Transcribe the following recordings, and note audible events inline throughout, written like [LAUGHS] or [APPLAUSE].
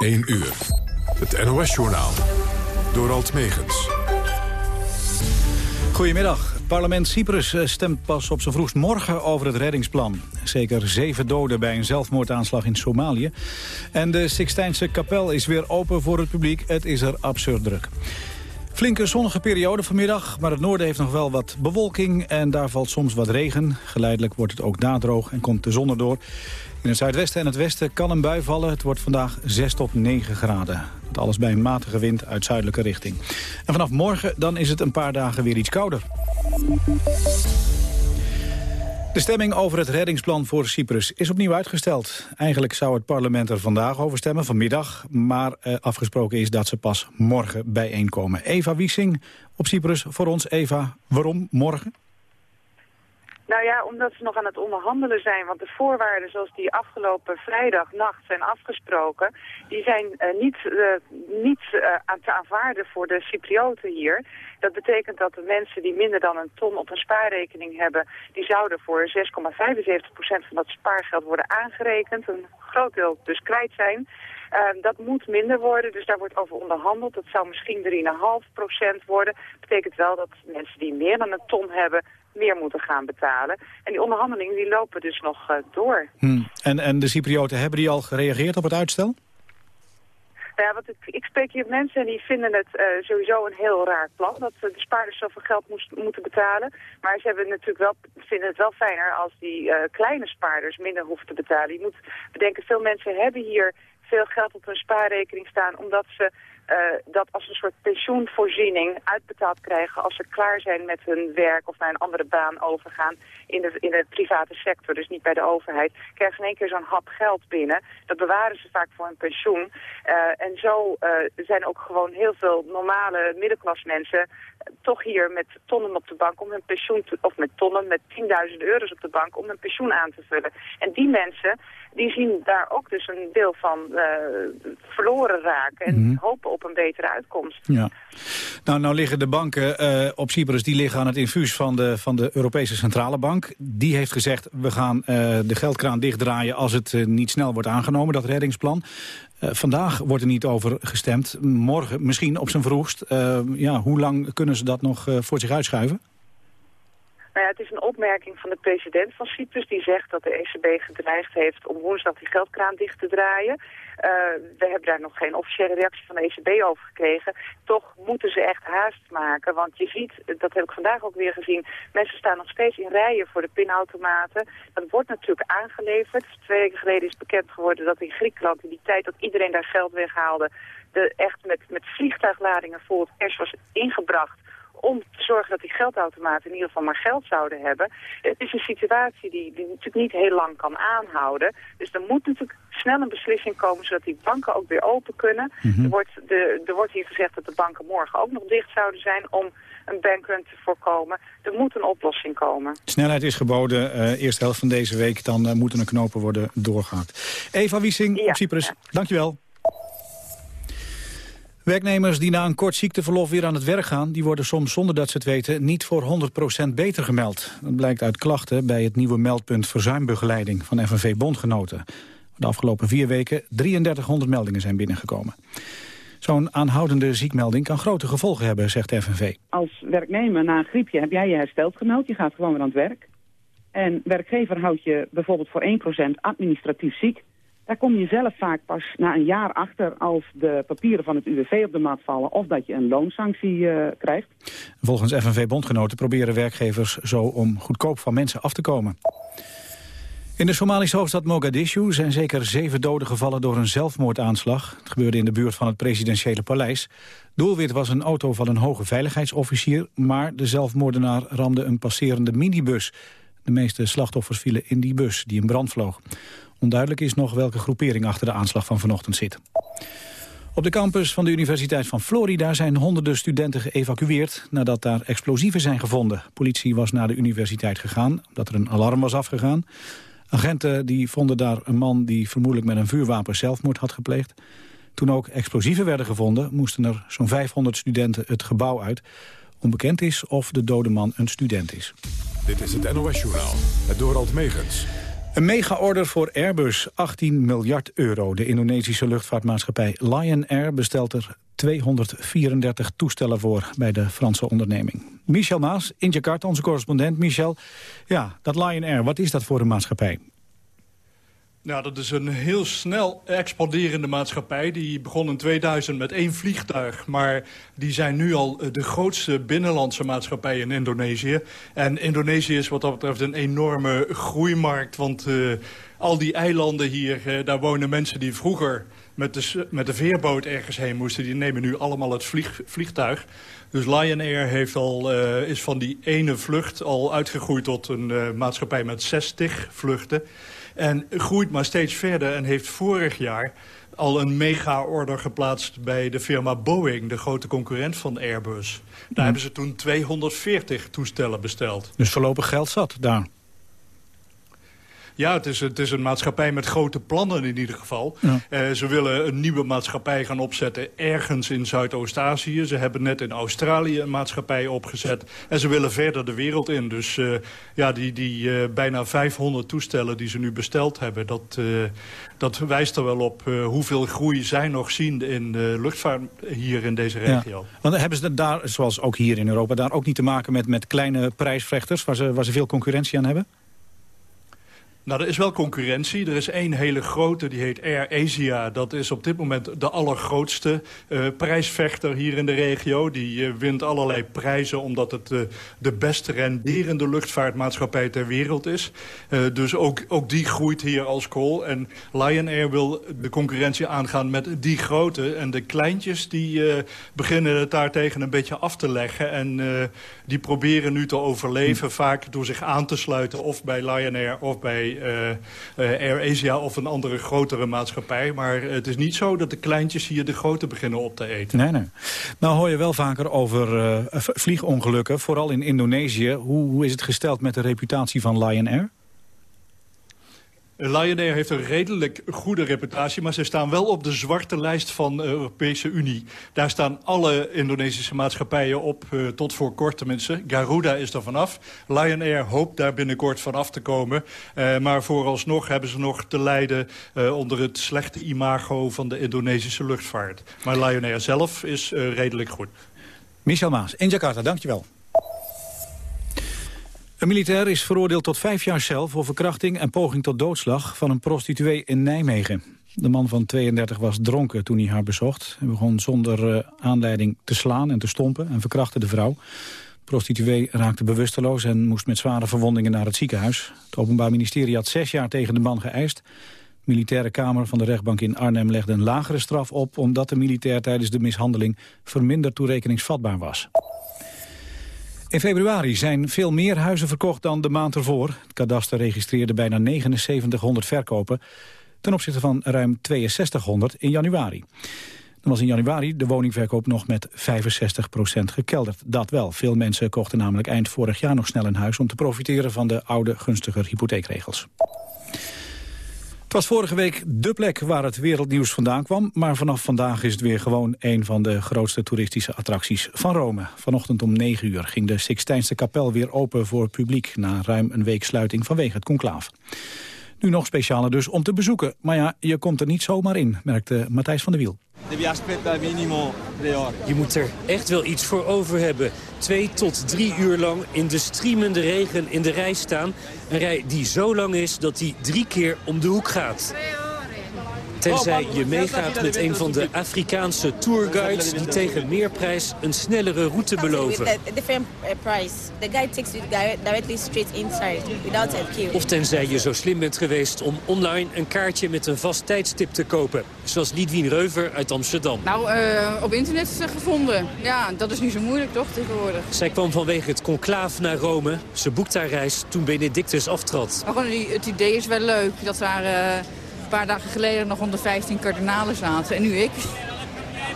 1 uur. Het NOS-journaal. Door Alt Megens. Goedemiddag. Parlement Cyprus eh, stemt pas op zijn vroegst morgen over het reddingsplan. Zeker zeven doden bij een zelfmoordaanslag in Somalië. En de Sixtijnse kapel is weer open voor het publiek. Het is er absurd druk. Flinke zonnige periode vanmiddag, maar het noorden heeft nog wel wat bewolking... en daar valt soms wat regen. Geleidelijk wordt het ook daar droog en komt de zon erdoor. In het zuidwesten en het westen kan een bui vallen. Het wordt vandaag 6 tot 9 graden. Dat alles bij een matige wind uit zuidelijke richting. En vanaf morgen dan is het een paar dagen weer iets kouder. De stemming over het reddingsplan voor Cyprus is opnieuw uitgesteld. Eigenlijk zou het parlement er vandaag over stemmen, vanmiddag. Maar eh, afgesproken is dat ze pas morgen bijeenkomen. Eva Wiesing op Cyprus voor ons. Eva, waarom morgen? Nou ja, omdat ze nog aan het onderhandelen zijn. Want de voorwaarden zoals die afgelopen vrijdagnacht zijn afgesproken... die zijn uh, niet, uh, niet uh, aan te aanvaarden voor de Cyprioten hier. Dat betekent dat de mensen die minder dan een ton op een spaarrekening hebben... die zouden voor 6,75% van dat spaargeld worden aangerekend. Een groot deel dus kwijt zijn... Uh, dat moet minder worden, dus daar wordt over onderhandeld. Dat zou misschien 3,5% worden. Dat betekent wel dat mensen die meer dan een ton hebben meer moeten gaan betalen. En die onderhandelingen die lopen dus nog uh, door. Hmm. En, en de Cyprioten, hebben die al gereageerd op het uitstel? Ja, want ik, ik spreek hier mensen en die vinden het uh, sowieso een heel raar plan. Dat de spaarders zoveel geld moest, moeten betalen. Maar ze hebben natuurlijk wel, vinden het wel fijner als die uh, kleine spaarders minder hoeven te betalen. Je moet bedenken, veel mensen hebben hier veel geld op hun spaarrekening staan... omdat ze dat als een soort pensioenvoorziening uitbetaald krijgen als ze klaar zijn met hun werk of naar een andere baan overgaan in de, in de private sector, dus niet bij de overheid, krijgen ze in één keer zo'n hap geld binnen. Dat bewaren ze vaak voor hun pensioen. Uh, en zo uh, zijn ook gewoon heel veel normale middenklasmensen toch hier met tonnen op de bank om hun pensioen, te, of met tonnen, met 10.000 euro's op de bank om hun pensioen aan te vullen. En die mensen, die zien daar ook dus een deel van uh, verloren raken en mm -hmm. hopen op een betere uitkomst. Ja. Nou, nou liggen de banken uh, op Cyprus, die liggen aan het infuus van de, van de Europese Centrale Bank. Die heeft gezegd, we gaan uh, de geldkraan dichtdraaien als het niet snel wordt aangenomen, dat reddingsplan. Vandaag wordt er niet over gestemd. Morgen misschien op zijn vroegst. Ja, hoe lang kunnen ze dat nog voor zich uitschuiven? Nou ja, het is een opmerking van de president van Cyprus die zegt dat de ECB gedreigd heeft om woensdag die geldkraan dicht te draaien. Uh, we hebben daar nog geen officiële reactie van de ECB over gekregen. Toch moeten ze echt haast maken, want je ziet, dat heb ik vandaag ook weer gezien, mensen staan nog steeds in rijen voor de pinautomaten. Dat wordt natuurlijk aangeleverd. Twee weken geleden is bekend geworden dat in Griekenland in die tijd dat iedereen daar geld weghaalde, de echt met, met vliegtuigladingen vol het cash was ingebracht om te zorgen dat die geldautomaten in ieder geval maar geld zouden hebben. Het is een situatie die, die natuurlijk niet heel lang kan aanhouden. Dus er moet natuurlijk snel een beslissing komen zodat die banken ook weer open kunnen. Mm -hmm. er, wordt de, er wordt hier gezegd dat de banken morgen ook nog dicht zouden zijn om een bankrun te voorkomen. Er moet een oplossing komen. Snelheid is geboden. Uh, eerste helft van deze week. Dan uh, moeten er knopen worden doorgehakt. Eva Wiesing ja. op Cyprus, dankjewel. Werknemers die na een kort ziekteverlof weer aan het werk gaan... die worden soms zonder dat ze het weten niet voor 100% beter gemeld. Dat blijkt uit klachten bij het nieuwe meldpunt verzuimbegeleiding van FNV Bondgenoten. De afgelopen vier weken 3300 meldingen zijn binnengekomen. Zo'n aanhoudende ziekmelding kan grote gevolgen hebben, zegt de FNV. Als werknemer na een griepje heb jij je hersteld gemeld. Je gaat gewoon weer aan het werk. En werkgever houdt je bijvoorbeeld voor 1% administratief ziek. Daar kom je zelf vaak pas na een jaar achter als de papieren van het UWV op de mat vallen... of dat je een loonsanctie uh, krijgt. Volgens FNV-bondgenoten proberen werkgevers zo om goedkoop van mensen af te komen. In de Somalische hoofdstad Mogadishu zijn zeker zeven doden gevallen door een zelfmoordaanslag. Het gebeurde in de buurt van het presidentiële paleis. Doelwit was een auto van een hoge veiligheidsofficier... maar de zelfmoordenaar ramde een passerende minibus. De meeste slachtoffers vielen in die bus die in brand vloog. Onduidelijk is nog welke groepering achter de aanslag van vanochtend zit. Op de campus van de Universiteit van Florida zijn honderden studenten geëvacueerd nadat daar explosieven zijn gevonden. Politie was naar de universiteit gegaan omdat er een alarm was afgegaan. Agenten die vonden daar een man die vermoedelijk met een vuurwapen zelfmoord had gepleegd. Toen ook explosieven werden gevonden moesten er zo'n 500 studenten het gebouw uit. Onbekend is of de dode man een student is. Dit is het NOS-journaal, het Dorald Megens. Een mega-order voor Airbus, 18 miljard euro. De Indonesische luchtvaartmaatschappij Lion Air bestelt er 234 toestellen voor bij de Franse onderneming. Michel Maas in Jakarta, onze correspondent. Michel, ja, dat Lion Air, wat is dat voor een maatschappij? Nou, dat is een heel snel expanderende maatschappij. Die begon in 2000 met één vliegtuig. Maar die zijn nu al de grootste binnenlandse maatschappij in Indonesië. En Indonesië is wat dat betreft een enorme groeimarkt. Want uh, al die eilanden hier, uh, daar wonen mensen die vroeger met de, met de veerboot ergens heen moesten. Die nemen nu allemaal het vlieg, vliegtuig. Dus Lion Air heeft al, is van die ene vlucht al uitgegroeid tot een maatschappij met 60 vluchten. En groeit maar steeds verder en heeft vorig jaar al een mega-order geplaatst bij de firma Boeing... de grote concurrent van Airbus. Daar hmm. hebben ze toen 240 toestellen besteld. Dus voorlopig geld zat daar? Ja, het is, het is een maatschappij met grote plannen in ieder geval. Uh, ze willen een nieuwe maatschappij gaan opzetten ergens in Zuidoost-Azië. Ze hebben net in Australië een maatschappij opgezet. En ze willen verder de wereld in. Dus uh, ja, die, die uh, bijna 500 toestellen die ze nu besteld hebben... dat, dat wijst er wel op hoeveel groei zij nog zien in de luchtvaart hier in deze regio. Ja. Want hebben ze daar, zoals ook hier in Europa... daar ook niet te maken met, met kleine prijsvechters... Waar ze, waar ze veel concurrentie aan hebben? Nou, er is wel concurrentie. Er is één hele grote, die heet Air Asia. Dat is op dit moment de allergrootste uh, prijsvechter hier in de regio. Die uh, wint allerlei prijzen omdat het uh, de best renderende luchtvaartmaatschappij ter wereld is. dus ook, ook die groeit hier als kool. En Lion Air wil de concurrentie aangaan met die grote. En de kleintjes die beginnen het daartegen een beetje af te leggen. En die proberen nu te overleven, vaak door zich aan te sluiten... of bij Lion Air of bij Air Asia of een andere grotere maatschappij. Maar het is niet zo dat de kleintjes hier de grote beginnen op te eten. Nee, nee. Nou hoor je wel vaker over vliegongelukken, vooral in Indonesië. Hoe, hoe is het gesteld met de reputatie van Lion Air? Lion Air heeft een redelijk goede reputatie... maar ze staan wel op de zwarte lijst van de Europese Unie. Daar staan alle Indonesische maatschappijen op, uh, tot voor kort tenminste. Garuda is er vanaf. Lion Air hoopt daar binnenkort vanaf te komen. Uh, maar vooralsnog hebben ze nog te lijden uh, onder het slechte imago van de Indonesische luchtvaart. Maar Lion Air zelf is redelijk goed. Michel Maas in Jakarta, dankjewel. Een militair is veroordeeld tot vijf jaar cel voor verkrachting en poging tot doodslag van een prostituee in Nijmegen. De man van 32 was dronken toen hij haar bezocht. Hij begon zonder uh, aanleiding te slaan en te stompen en verkrachtte de vrouw. De prostituee raakte bewusteloos en moest met zware verwondingen naar het ziekenhuis. Het Openbaar Ministerie had zes jaar tegen de man geëist. De militaire kamer van de rechtbank in Arnhem legde een lagere straf op... omdat de militair tijdens de mishandeling verminderd toerekeningsvatbaar was. In februari zijn veel meer huizen verkocht dan de maand ervoor. Het kadaster registreerde bijna 7900 verkopen... ten opzichte van ruim 6200 in januari. Dan was in januari de woningverkoop nog met 65% gekelderd. Dat wel. Veel mensen kochten namelijk eind vorig jaar nog snel een huis... om te profiteren van de oude gunstiger hypotheekregels. Het was vorige week de plek waar het wereldnieuws vandaan kwam... maar vanaf vandaag is het weer gewoon een van de grootste toeristische attracties van Rome. Vanochtend om 9 uur ging de Sixtijnse kapel weer open voor publiek... na ruim een week sluiting vanwege het conclaaf. Nu nog speciale dus om te bezoeken. Maar ja, je komt er niet zomaar in, merkte Matthijs van der Wiel. Je moet er echt wel iets voor over hebben. Twee tot drie uur lang in de streamende regen in de rij staan. Een rij die zo lang is dat die drie keer om de hoek gaat. Tenzij je meegaat met een van de Afrikaanse tourguides... die tegen meer prijs een snellere route beloven. Of tenzij je zo slim bent geweest om online een kaartje met een vast tijdstip te kopen. Zoals Lidwien Reuver uit Amsterdam. Nou, uh, op internet is ze gevonden. Ja, dat is niet zo moeilijk toch tegenwoordig. Zij kwam vanwege het conclaaf naar Rome. Ze boekt haar reis toen Benedictus aftrad. Maar gewoon, het idee is wel leuk dat daar... Uh een paar dagen geleden nog 115 kardinalen zaten. En nu ik.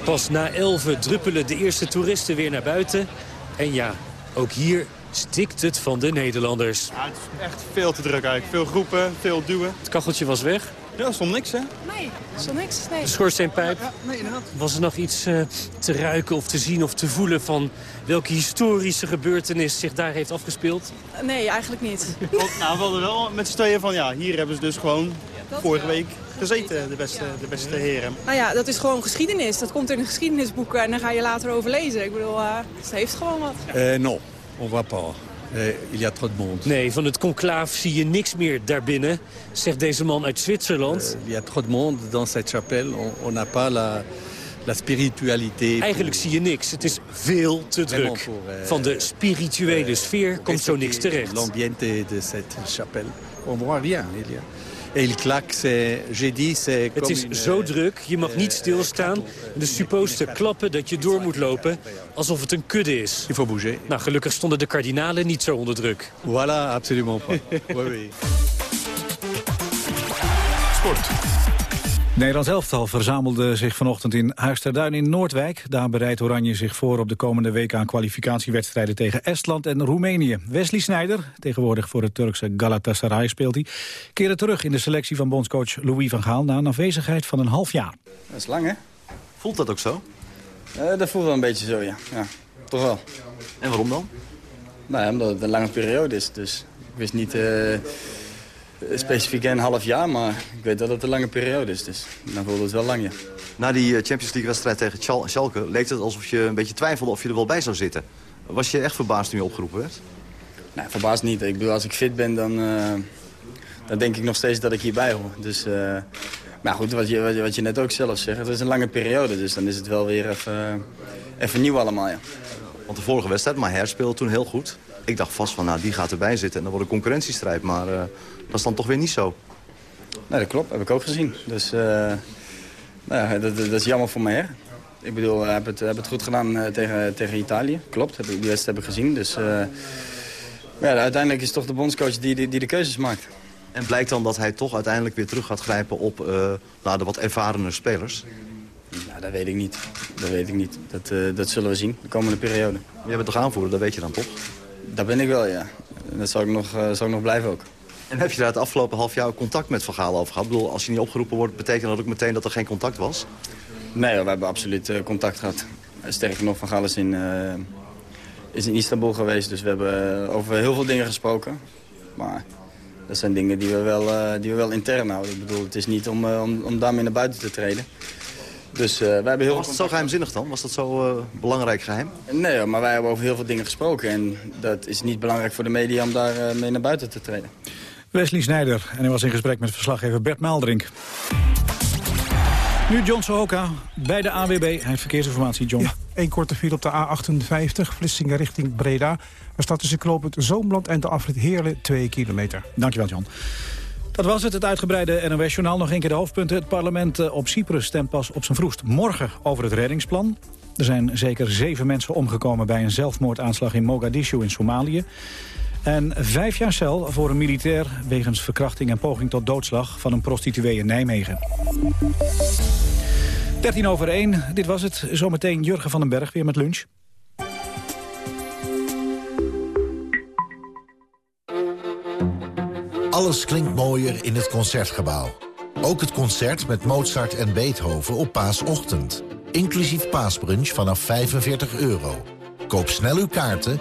Pas na 11 druppelen de eerste toeristen weer naar buiten. En ja, ook hier stikt het van de Nederlanders. Ja, het is echt veel te druk eigenlijk. Veel groepen, veel duwen. Het kacheltje was weg. Ja, er stond niks, hè? Nee, er stond niks. Nee. De schoorsteenpijp. Ja, nee, inderdaad. Was er nog iets uh, te ruiken of te zien of te voelen van welke historische gebeurtenis zich daar heeft afgespeeld? Nee, eigenlijk niet. nou, we hadden wel met z'n tweeën van ja, hier hebben ze dus gewoon vorige week gezeten, de beste, de beste heren. Nou ja, dat is gewoon geschiedenis. Dat komt in een geschiedenisboek en daar ga je later over lezen. Ik bedoel, uh, het heeft gewoon wat. Uh, non, on va pas. Uh, il y a trop de monde. Nee, van het conclaaf zie je niks meer daarbinnen, zegt deze man uit Zwitserland. Uh, il y a trop de monde dans cette chapelle. On n'a pas la, la spiritualité. Eigenlijk zie je niks. Het is veel te druk. Van de spirituele sfeer komt zo niks terecht. L'ambiente de cette chapelle. On voit rien. Het is zo druk, je mag niet stilstaan. De supposten klappen dat je door moet lopen, alsof het een kudde is. Il faut bouger. Nou, gelukkig stonden de kardinalen niet zo onder druk. Voilà, absolument pas. [LAUGHS] oui, oui. Sport. Nederlands elftal verzamelde zich vanochtend in Huisterduin in Noordwijk. Daar bereidt Oranje zich voor op de komende week aan kwalificatiewedstrijden tegen Estland en Roemenië. Wesley Sneijder, tegenwoordig voor het Turkse Galatasaray speelt hij, keerde terug in de selectie van bondscoach Louis van Gaal na een afwezigheid van een half jaar. Dat is lang, hè? Voelt dat ook zo? Uh, dat voelt wel een beetje zo, ja. ja. Toch wel. En waarom dan? Nou ja, omdat het een lange periode is, dus ik wist niet... Uh specifiek een half jaar, maar ik weet dat het een lange periode is. Dus dan voelde het wel lang, ja. Na die Champions League-wedstrijd tegen Schalke leek het alsof je een beetje twijfelde of je er wel bij zou zitten. Was je echt verbaasd toen je opgeroepen werd? Nee, verbaasd niet. Ik bedoel, als ik fit ben, dan, uh, dan denk ik nog steeds dat ik hierbij hoor. Dus, uh, maar goed, wat je, wat, je, wat je net ook zelf zegt, het is een lange periode. Dus dan is het wel weer even, even nieuw allemaal, ja. Want de vorige wedstrijd, maar speelde toen heel goed. Ik dacht vast van, nou, die gaat erbij zitten en dan wordt een concurrentiestrijd. Maar uh, is dan toch weer niet zo. Nee, dat klopt. Heb ik ook gezien. Dus uh, nou ja, dat, dat, is jammer voor mij. Hè? Ik bedoel, ik heb het, heb het goed gedaan uh, tegen, tegen Italië. Klopt, heb ik, die wedstrijd heb ik gezien. Dus ja, uiteindelijk is het toch de bondscoach die, die, die, de keuzes maakt. En blijkt dan dat hij toch uiteindelijk weer terug gaat grijpen op nou, de wat ervarene spelers? Nou, dat weet ik niet. Dat weet ik niet. Dat, dat zullen we zien de komende periode. Jij bent toch aanvoerder, dat weet je dan toch? Dat ben ik wel, ja. Dat zal ik nog, zal ik nog blijven ook. En heb je daar het afgelopen half jaar contact met Van Gaal over gehad? Ik bedoel, als je niet opgeroepen wordt, betekent dat ook meteen dat er geen contact was? Nee, we hebben absoluut uh, contact gehad. Sterker nog, Van Gaal is in, uh, is in Istanbul geweest, dus we hebben over heel veel dingen gesproken. Maar dat zijn dingen die we wel, uh, die we wel intern houden. Ik bedoel, het is niet om, om, om daarmee naar buiten te treden. Dus, uh, wij hebben heel was het zo geheimzinnig dan? Was dat zo uh, belangrijk geheim? Nee, maar wij hebben over heel veel dingen gesproken. En dat is niet belangrijk voor de media om daar uh, mee naar buiten te treden. Wesley Snijder. En hij was in gesprek met verslaggever Bert Maaldrink. Nu John Sohoka bij de AWB. Hij heeft verkeersinformatie, John. Ja, één korte file op de A58, Vlissingen richting Breda. Er staat tussen knooppunt Zoomland en de afrit Heerlen 2 kilometer. Dankjewel, John. Dat was het, het uitgebreide NOS-journaal. Nog een keer de hoofdpunten. Het parlement op Cyprus stemt pas op zijn vroegst morgen over het reddingsplan. Er zijn zeker zeven mensen omgekomen bij een zelfmoordaanslag in Mogadishu in Somalië. En vijf jaar cel voor een militair wegens verkrachting en poging tot doodslag van een prostituee in Nijmegen. 13 over 1, dit was het. Zometeen Jurgen van den Berg weer met lunch. Alles klinkt mooier in het Concertgebouw. Ook het concert met Mozart en Beethoven op paasochtend. Inclusief paasbrunch vanaf 45 euro. Koop snel uw kaarten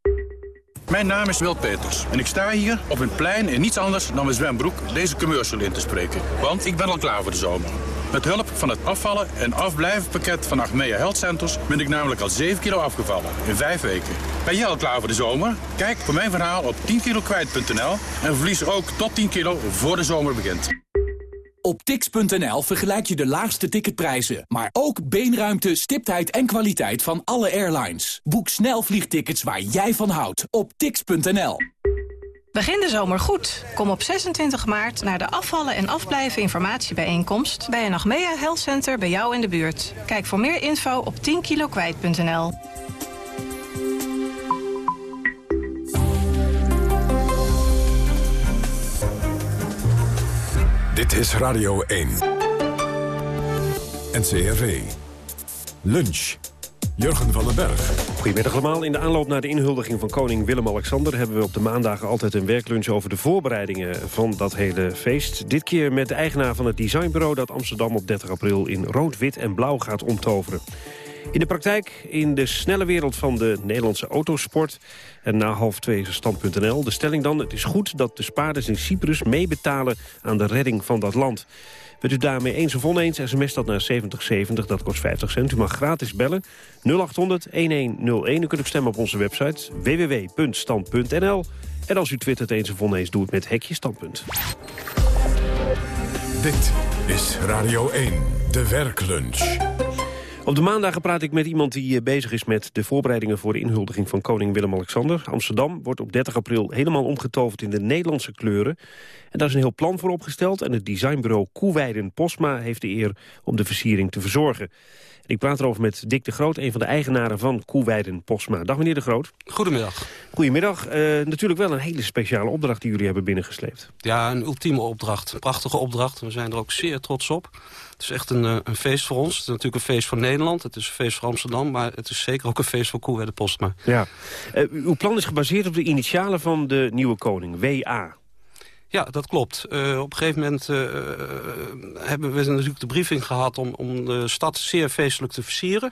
Mijn naam is Wil Peters en ik sta hier op een plein in niets anders dan mijn zwembroek deze commercial in te spreken. Want ik ben al klaar voor de zomer. Met hulp van het afvallen en afblijvenpakket van Achmea Health Centers ben ik namelijk al 7 kilo afgevallen in 5 weken. Ben jij al klaar voor de zomer? Kijk voor mijn verhaal op 10kilokwijt.nl en verlies er ook tot 10 kilo voor de zomer begint. Op tix.nl vergelijk je de laagste ticketprijzen, maar ook beenruimte, stiptheid en kwaliteit van alle airlines. Boek snel vliegtickets waar jij van houdt op tix.nl. Begin de zomer goed. Kom op 26 maart naar de afvallen en afblijven informatiebijeenkomst... bij een Achmea Health Center bij jou in de buurt. Kijk voor meer info op 10kilokwijt.nl. Dit is Radio 1. NCRV. Lunch. Jurgen van den Berg. Goedemiddag allemaal. In de aanloop naar de inhuldiging van koning Willem-Alexander... hebben we op de maandagen altijd een werklunch over de voorbereidingen van dat hele feest. Dit keer met de eigenaar van het designbureau dat Amsterdam op 30 april in rood, wit en blauw gaat omtoveren. In de praktijk, in de snelle wereld van de Nederlandse autosport... en na half twee is stand.nl. De stelling dan, het is goed dat de spaarders in Cyprus meebetalen... aan de redding van dat land. Bent u daarmee eens of oneens, sms dat naar 7070, dat kost 50 cent. U mag gratis bellen, 0800-1101. U kunt ook stemmen op onze website www.stand.nl. En als u twittert eens of oneens, doe het met hekje standpunt. Dit is Radio 1, de werklunch. Op de maandagen praat ik met iemand die eh, bezig is met de voorbereidingen voor de inhuldiging van koning Willem-Alexander. Amsterdam wordt op 30 april helemaal omgetoverd in de Nederlandse kleuren. En daar is een heel plan voor opgesteld en het designbureau Koeweiden Posma heeft de eer om de versiering te verzorgen. Ik praat erover met Dick de Groot, een van de eigenaren van Koeweiden Posma. Dag meneer de Groot. Goedemiddag. Goedemiddag. Uh, natuurlijk wel een hele speciale opdracht die jullie hebben binnengesleept. Ja, een ultieme opdracht. Een prachtige opdracht. We zijn er ook zeer trots op. Het is echt een, eh, een, feest voor ons. Het is natuurlijk een feest voor Nederland. Het is een feest voor Amsterdam. Maar het is zeker ook een feest voor Koewedde Postma. Ja. Uh, uw plan is gebaseerd op de initialen van de nieuwe koning. WA. Ja, dat klopt. Uh, op een gegeven moment uh, hebben we natuurlijk de briefing gehad... om, om de stad zeer feestelijk te versieren.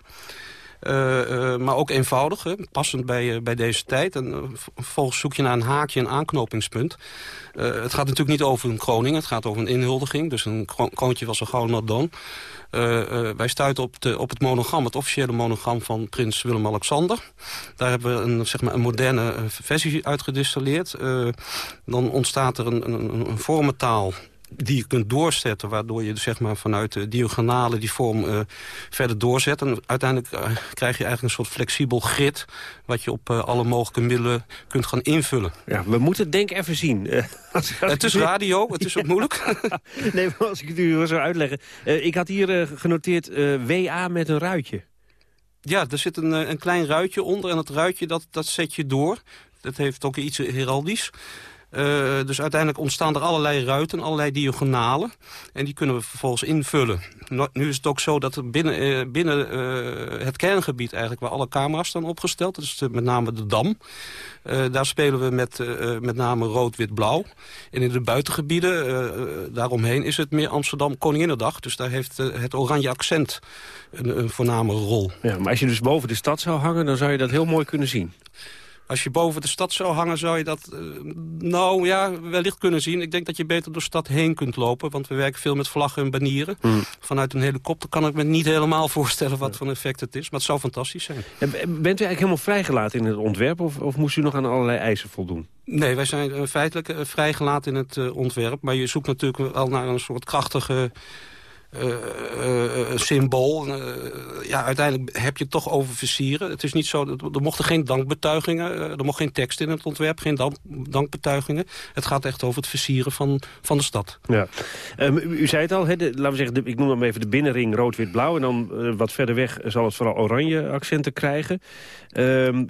Uh, maar ook eenvoudig, hè, passend bij, bij deze tijd. En vervolgens zoek je naar een haakje, een aanknopingspunt. het gaat natuurlijk niet over een kroning, het gaat over een inhuldiging. Dus een kroontje was een gouden dan. wij stuiten op, de, op het monogram, het officiële monogram van prins Willem-Alexander. Daar hebben we een, zeg maar, een moderne versie uitgedistilleerd. dan ontstaat er een, een, een vormentaal die je kunt doorzetten... waardoor je zeg maar, vanuit de diagonale die vorm uh, verder doorzet. En uiteindelijk uh, krijg je eigenlijk een soort flexibel grid... wat je op uh, alle mogelijke middelen kunt gaan invullen. Ja, we moeten het denk even zien. [LAUGHS] Als, als het is radio, het is ook moeilijk. [LAUGHS] nee, maar als ik het u zou uitleggen. ik had hier genoteerd WA met een ruitje. Ja, er zit een, een klein ruitje onder en dat ruitje dat, dat zet je door. Dat heeft ook iets heraldisch. Uh, dus uiteindelijk ontstaan er allerlei ruiten, allerlei diagonalen. En die kunnen we vervolgens invullen. Nu is het ook zo dat binnen, uh, binnen uh, het kerngebied eigenlijk... waar alle camera's staan opgesteld, dat is met name de Dam... daar spelen we met, met name rood, wit, blauw. En in de buitengebieden, daaromheen, is het meer Amsterdam Koninginnedag. Dus daar heeft het oranje accent een, een voorname rol. Ja, maar als je dus boven de stad zou hangen, dan zou je dat heel mooi kunnen zien. Als je boven de stad zou hangen, zou je dat uh, nou ja, wellicht kunnen zien. Ik denk dat je beter door de stad heen kunt lopen. Want we werken veel met vlaggen en banieren. Hmm. Vanuit een helikopter kan ik me niet helemaal [LAUGHS] voorstellen wat voor effect het is. Maar het zou fantastisch zijn. bent u eigenlijk helemaal vrijgelaten in het ontwerp? Of, of moest u nog aan allerlei eisen voldoen? Nee, wij zijn uh, feitelijk uh, vrijgelaten in het ontwerp. Maar je zoekt natuurlijk wel naar een soort krachtige uh, symbool. ja, uiteindelijk heb je het toch over versieren. Het is niet zo, er mochten geen dankbetuigingen, er mocht geen tekst in het ontwerp, geen dank, dankbetuigingen. Het gaat echt over het versieren van, van de stad. Ja. Um, u, zei het al, laten we zeggen, de, ik noem dan even de binnenring rood-wit-blauw. En dan wat verder weg zal het vooral oranje accenten krijgen. Um,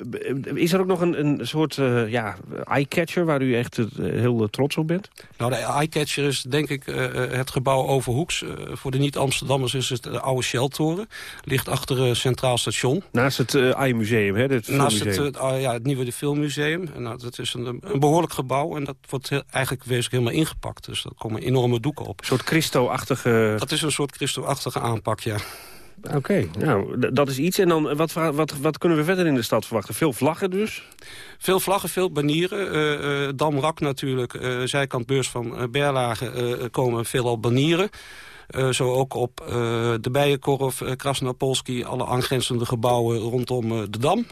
is er ook nog een, een soort ja, eye-catcher waar u echt heel trots op bent? Nou, de eye-catcher is denk ik het gebouw Overhoeks voor de niet-Amsterdammers is het de oude Shell-toren. Ligt achter het Centraal Station. Naast het uh, AI-museum, hè? Het Naast het, uh, ja, het nieuwe Filmmuseum. En, nou, dat is een, een behoorlijk gebouw. En dat wordt heel, eigenlijk wezenlijk helemaal ingepakt. Dus daar komen enorme doeken op. Een soort Christo-achtige... Dat is een soort Christo-achtige aanpak, ja. Oké, nou, dat is iets. En dan, wat, wat, wat kunnen we verder in de stad verwachten? Veel vlaggen dus? Veel vlaggen, veel banieren. Uh, uh, Damrak natuurlijk, uh, zijkant beurs van Berlage komen veelal banieren. Uh, zo ook op uh, de Bijenkorf, uh, Krasnopolski, alle aangrenzende gebouwen rondom de Dam.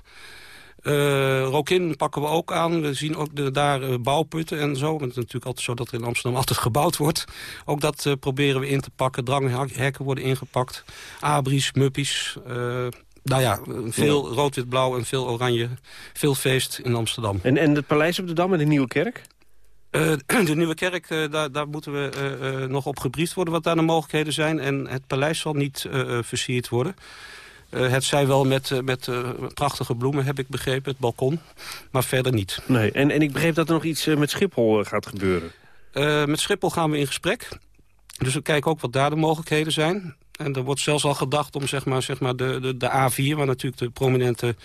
Rokin pakken we ook aan. We zien ook de, daar bouwputten en zo. Het is natuurlijk altijd zo dat er in Amsterdam [LAUGHS] altijd gebouwd wordt. Ook dat proberen we in te pakken. Dranghekken worden ingepakt. Abris, muppies. nou ja, veel rood, wit, blauw en veel oranje. Veel feest in Amsterdam. En, en het paleis op de Dam en de Nieuwe Kerk? Uh, [CLEARS THROAT] de Nieuwe Kerk, uh, daar, daar, moeten we uh, nog op gebriefd worden wat daar de mogelijkheden zijn. En het paleis zal niet versierd worden. het zij wel met, met prachtige bloemen, heb ik begrepen, het balkon. Maar verder niet. Nee, en, en ik begreep dat er nog iets met Schiphol gaat gebeuren. met Schiphol gaan we in gesprek. Dus we kijken ook wat daar de mogelijkheden zijn. En er wordt zelfs al gedacht om zeg maar, zeg maar de, de, de A4... waar natuurlijk de prominente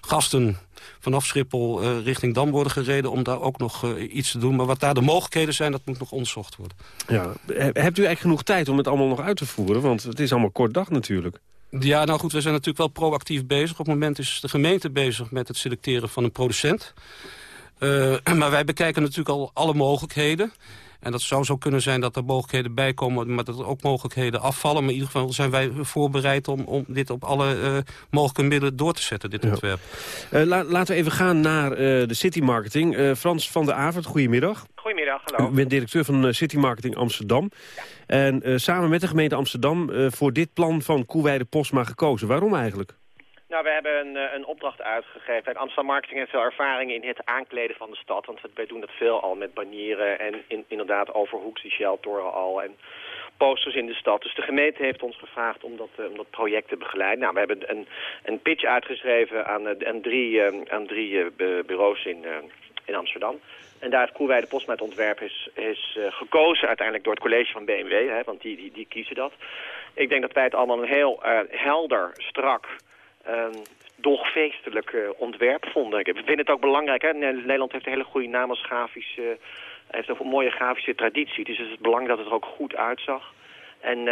gasten vanaf Schiphol uh, richting Dam worden gereden... om daar ook nog uh, iets te doen. Maar wat daar de mogelijkheden zijn, dat moet nog onderzocht worden. Ja. Hebt u eigenlijk genoeg tijd om het allemaal nog uit te voeren? Want het is allemaal kort dag natuurlijk. Ja, nou goed, we zijn natuurlijk wel proactief bezig. Op het moment is de gemeente bezig met het selecteren van een producent. Uh, [CLEARS THROAT] maar wij bekijken natuurlijk al alle mogelijkheden. En dat zou zo kunnen zijn dat er mogelijkheden bij komen... maar dat er ook mogelijkheden afvallen. Maar in ieder geval zijn wij voorbereid om, om dit op alle uh, mogelijke middelen door te zetten, dit ontwerp. Uh, laten we even gaan naar uh, de City Marketing. Frans van der Avert, goedemiddag. Goedemiddag, hallo. U bent directeur van City Marketing Amsterdam. Ja. En samen met de gemeente Amsterdam voor dit plan van Koeweide Postma gekozen. Waarom eigenlijk? Nou, we hebben een, eh, een opdracht uitgegeven. Amsterdam Marketing heeft veel ervaring in het aankleden van de stad. Want wij doen dat veel al met banieren en in, inderdaad overhoeks die Shell-toren al. En posters in de stad. Dus de gemeente heeft ons gevraagd om dat, uh, om dat project te begeleiden. Nou, we hebben een, een pitch uitgeschreven aan, uh, aan drie, aan drie bureaus in, in Amsterdam. En daar heeft Koerweide Post met ontwerp is, is gekozen uiteindelijk door het college van BMW. Hè, want die, die, die kiezen dat. Ik denk dat wij het allemaal heel helder, strak doch feestelijk uh, ontwerp vonden. Ik vind het ook belangrijk. Hè? Nederland heeft een hele goede naam als. Uh, heeft een mooie grafische traditie. Dus het is belangrijk dat het er ook goed uitzag. En uh,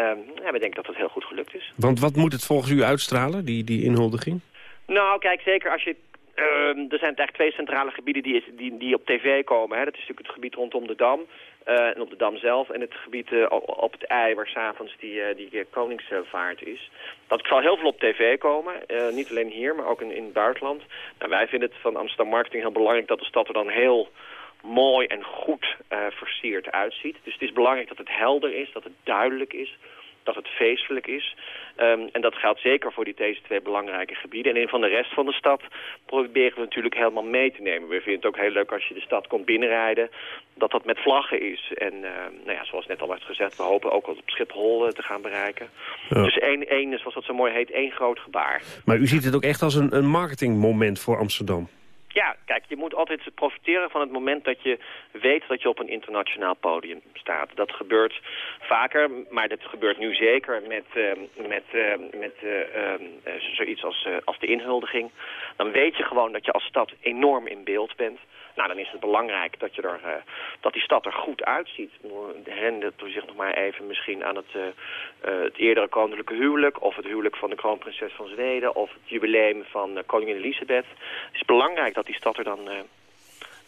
ja, we denken dat het heel goed gelukt is. Want wat moet het volgens u uitstralen, die, die inhuldiging? Nou, kijk, zeker als je... Uh, er zijn eigenlijk twee centrale gebieden die, die, die op tv komen. Hè. Dat is natuurlijk het gebied rondom de Dam. Uh, en op de Dam zelf en het gebied uh, op het ei waar s'avonds die, uh, die koningsvaart is. Dat zal heel veel op tv komen. niet alleen hier, maar ook in, in het buitenland. Nou, wij vinden het van Amsterdam Marketing heel belangrijk dat de stad er dan heel mooi en goed versierd uitziet. Dus het is belangrijk dat het helder is, dat het duidelijk is dat het feestelijk is. Um, en dat geldt zeker voor die, deze twee belangrijke gebieden. En in van de rest van de stad proberen we natuurlijk helemaal mee te nemen. We vinden het ook heel leuk als je de stad komt binnenrijden, dat dat met vlaggen is. En uh, nou ja, zoals net al werd gezegd, we hopen ook op Schiphol uh, te gaan bereiken. Ja. Dus één, één, zoals dat zo mooi heet, één groot gebaar. Maar u ziet het ook echt als een, een marketingmoment voor Amsterdam? Ja, kijk, je moet altijd profiteren van het moment dat je weet dat je op een internationaal podium staat. Dat gebeurt vaker, maar dat gebeurt nu zeker met, uh, met, uh, met uh, zoiets als, als de inhuldiging. Dan weet je gewoon dat je als stad enorm in beeld bent. Nou, dan is het belangrijk dat, je er, dat die stad er goed uitziet. Herinnert u zich nog maar even misschien aan het, het eerdere koninklijke huwelijk... of het huwelijk van de kroonprinses van Zweden... of het jubileum van koningin Elisabeth. Het is belangrijk dat die stad er dan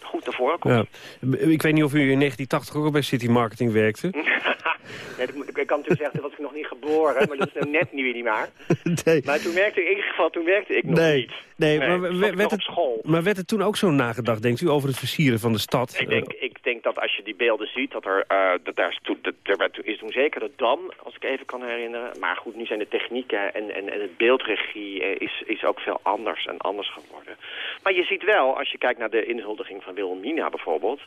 goed naar voren komt. Ja. Ik weet niet of u in 1980 ook bij City Marketing werkte. [LAUGHS] nee, ik kan natuurlijk zeggen, dat was ik nog niet geboren, maar dat is net nu niet maar. [LAUGHS] Nee. Maar toen werkte ik in ieder geval, toen werkte ik nog nee. niet. Nee, nee maar, werd het, school. maar werd het toen ook zo nagedacht, denkt u, over het versieren van de stad? Ik denk, ik denk dat als je die beelden ziet, dat er, uh, dat daar is, toen, dat, er werd, is toen zeker de Dam, als ik even kan herinneren. Maar goed, nu zijn de technieken en, en, en het beeldregie uh, is, is ook veel anders en anders geworden. Maar je ziet wel, als je kijkt naar de inhuldiging van Wilhelmina bijvoorbeeld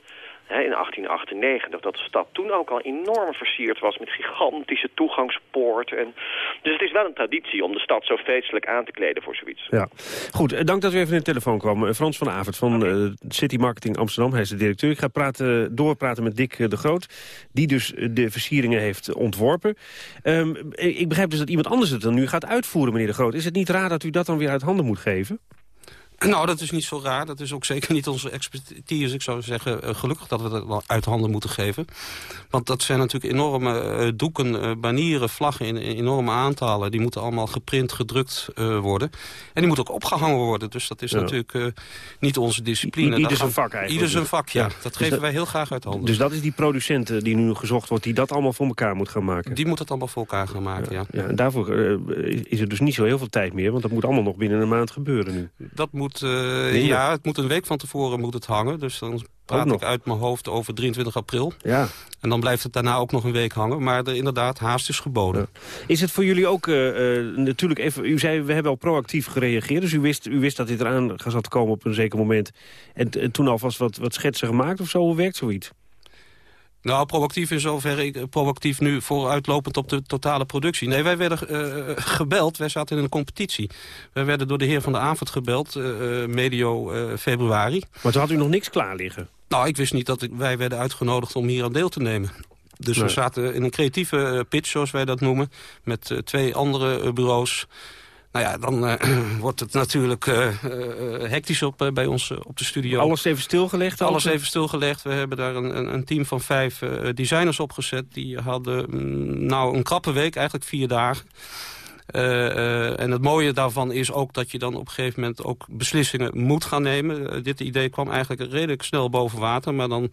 hè, in 1898, dat de stad toen ook al enorm versierd was met gigantische toegangspoorten. En, dus het is wel een traditie om de stad zo feestelijk aan te kleden voor zoiets. Ja, goed. Eh, dank dat u even in de telefoon kwam. Eh, Frans van Avert van okay. uh, City Marketing Amsterdam. Hij is de directeur. Ik ga praten, doorpraten met Dick de Groot, die dus de versieringen heeft ontworpen. Um, ik begrijp dus dat iemand anders het dan nu gaat uitvoeren, meneer de Groot. Is het niet raar dat u dat dan weer uit handen moet geven? Nou, dat is niet zo raar. Dat is ook zeker niet onze expertise. Ik zou zeggen, uh, gelukkig dat we dat wel uit handen moeten geven. Want dat zijn natuurlijk enorme uh, doeken, uh, banieren, vlaggen in, enorme aantallen. Die moeten allemaal geprint, gedrukt worden. En die moeten ook opgehangen worden. Dus dat is ja. natuurlijk niet onze discipline. Ieder zijn vak eigenlijk. Ieder zijn vak, ja. ja. Dat dus geven wij heel graag uit handen. Dus dat is die producent die nu gezocht wordt... die dat allemaal voor elkaar moet gaan maken? Die moet het allemaal voor elkaar gaan maken, ja. ja. en daarvoor is er dus niet zo heel veel tijd meer... want dat moet allemaal nog binnen een maand gebeuren nu. Dat moet moet, uh, ja, het moet een week van tevoren moet het hangen. Dus dan praat ik uit mijn hoofd over 23 april. Ja. En dan blijft het daarna ook nog een week hangen. Maar de, inderdaad, haast is geboden. Ja. Is het voor jullie ook, uh, uh, natuurlijk even, u zei we hebben al proactief gereageerd. Dus u wist, u wist dat dit eraan zat te komen op een zeker moment. En, en toen alvast wat, wat schetsen gemaakt of zo, hoe werkt zoiets? Nou, proactief in zoverre, ik, proactief nu vooruitlopend op de totale productie. Nee, wij werden uh, gebeld, wij zaten in een competitie. Wij werden door de heer van de avond gebeld, uh, medio februari. Maar toen had u nog niks klaar liggen? Nou, ik wist niet dat ik, wij werden uitgenodigd om hier aan deel te nemen. Dus we zaten in een creatieve pitch, zoals wij dat noemen... met twee andere bureaus... Nou ja, dan uh, [CLEARS THROAT] wordt het natuurlijk uh, uh, hectisch op, bij ons op de studio. Alles even stilgelegd? Alles even stilgelegd. We hebben daar een, een team van vijf designers opgezet. Die hadden mm, nou een krappe week, eigenlijk vier dagen. Uh, uh, en het mooie daarvan is ook dat je dan op een gegeven moment ook beslissingen moet gaan nemen. Uh, dit idee kwam eigenlijk redelijk snel boven water. Maar dan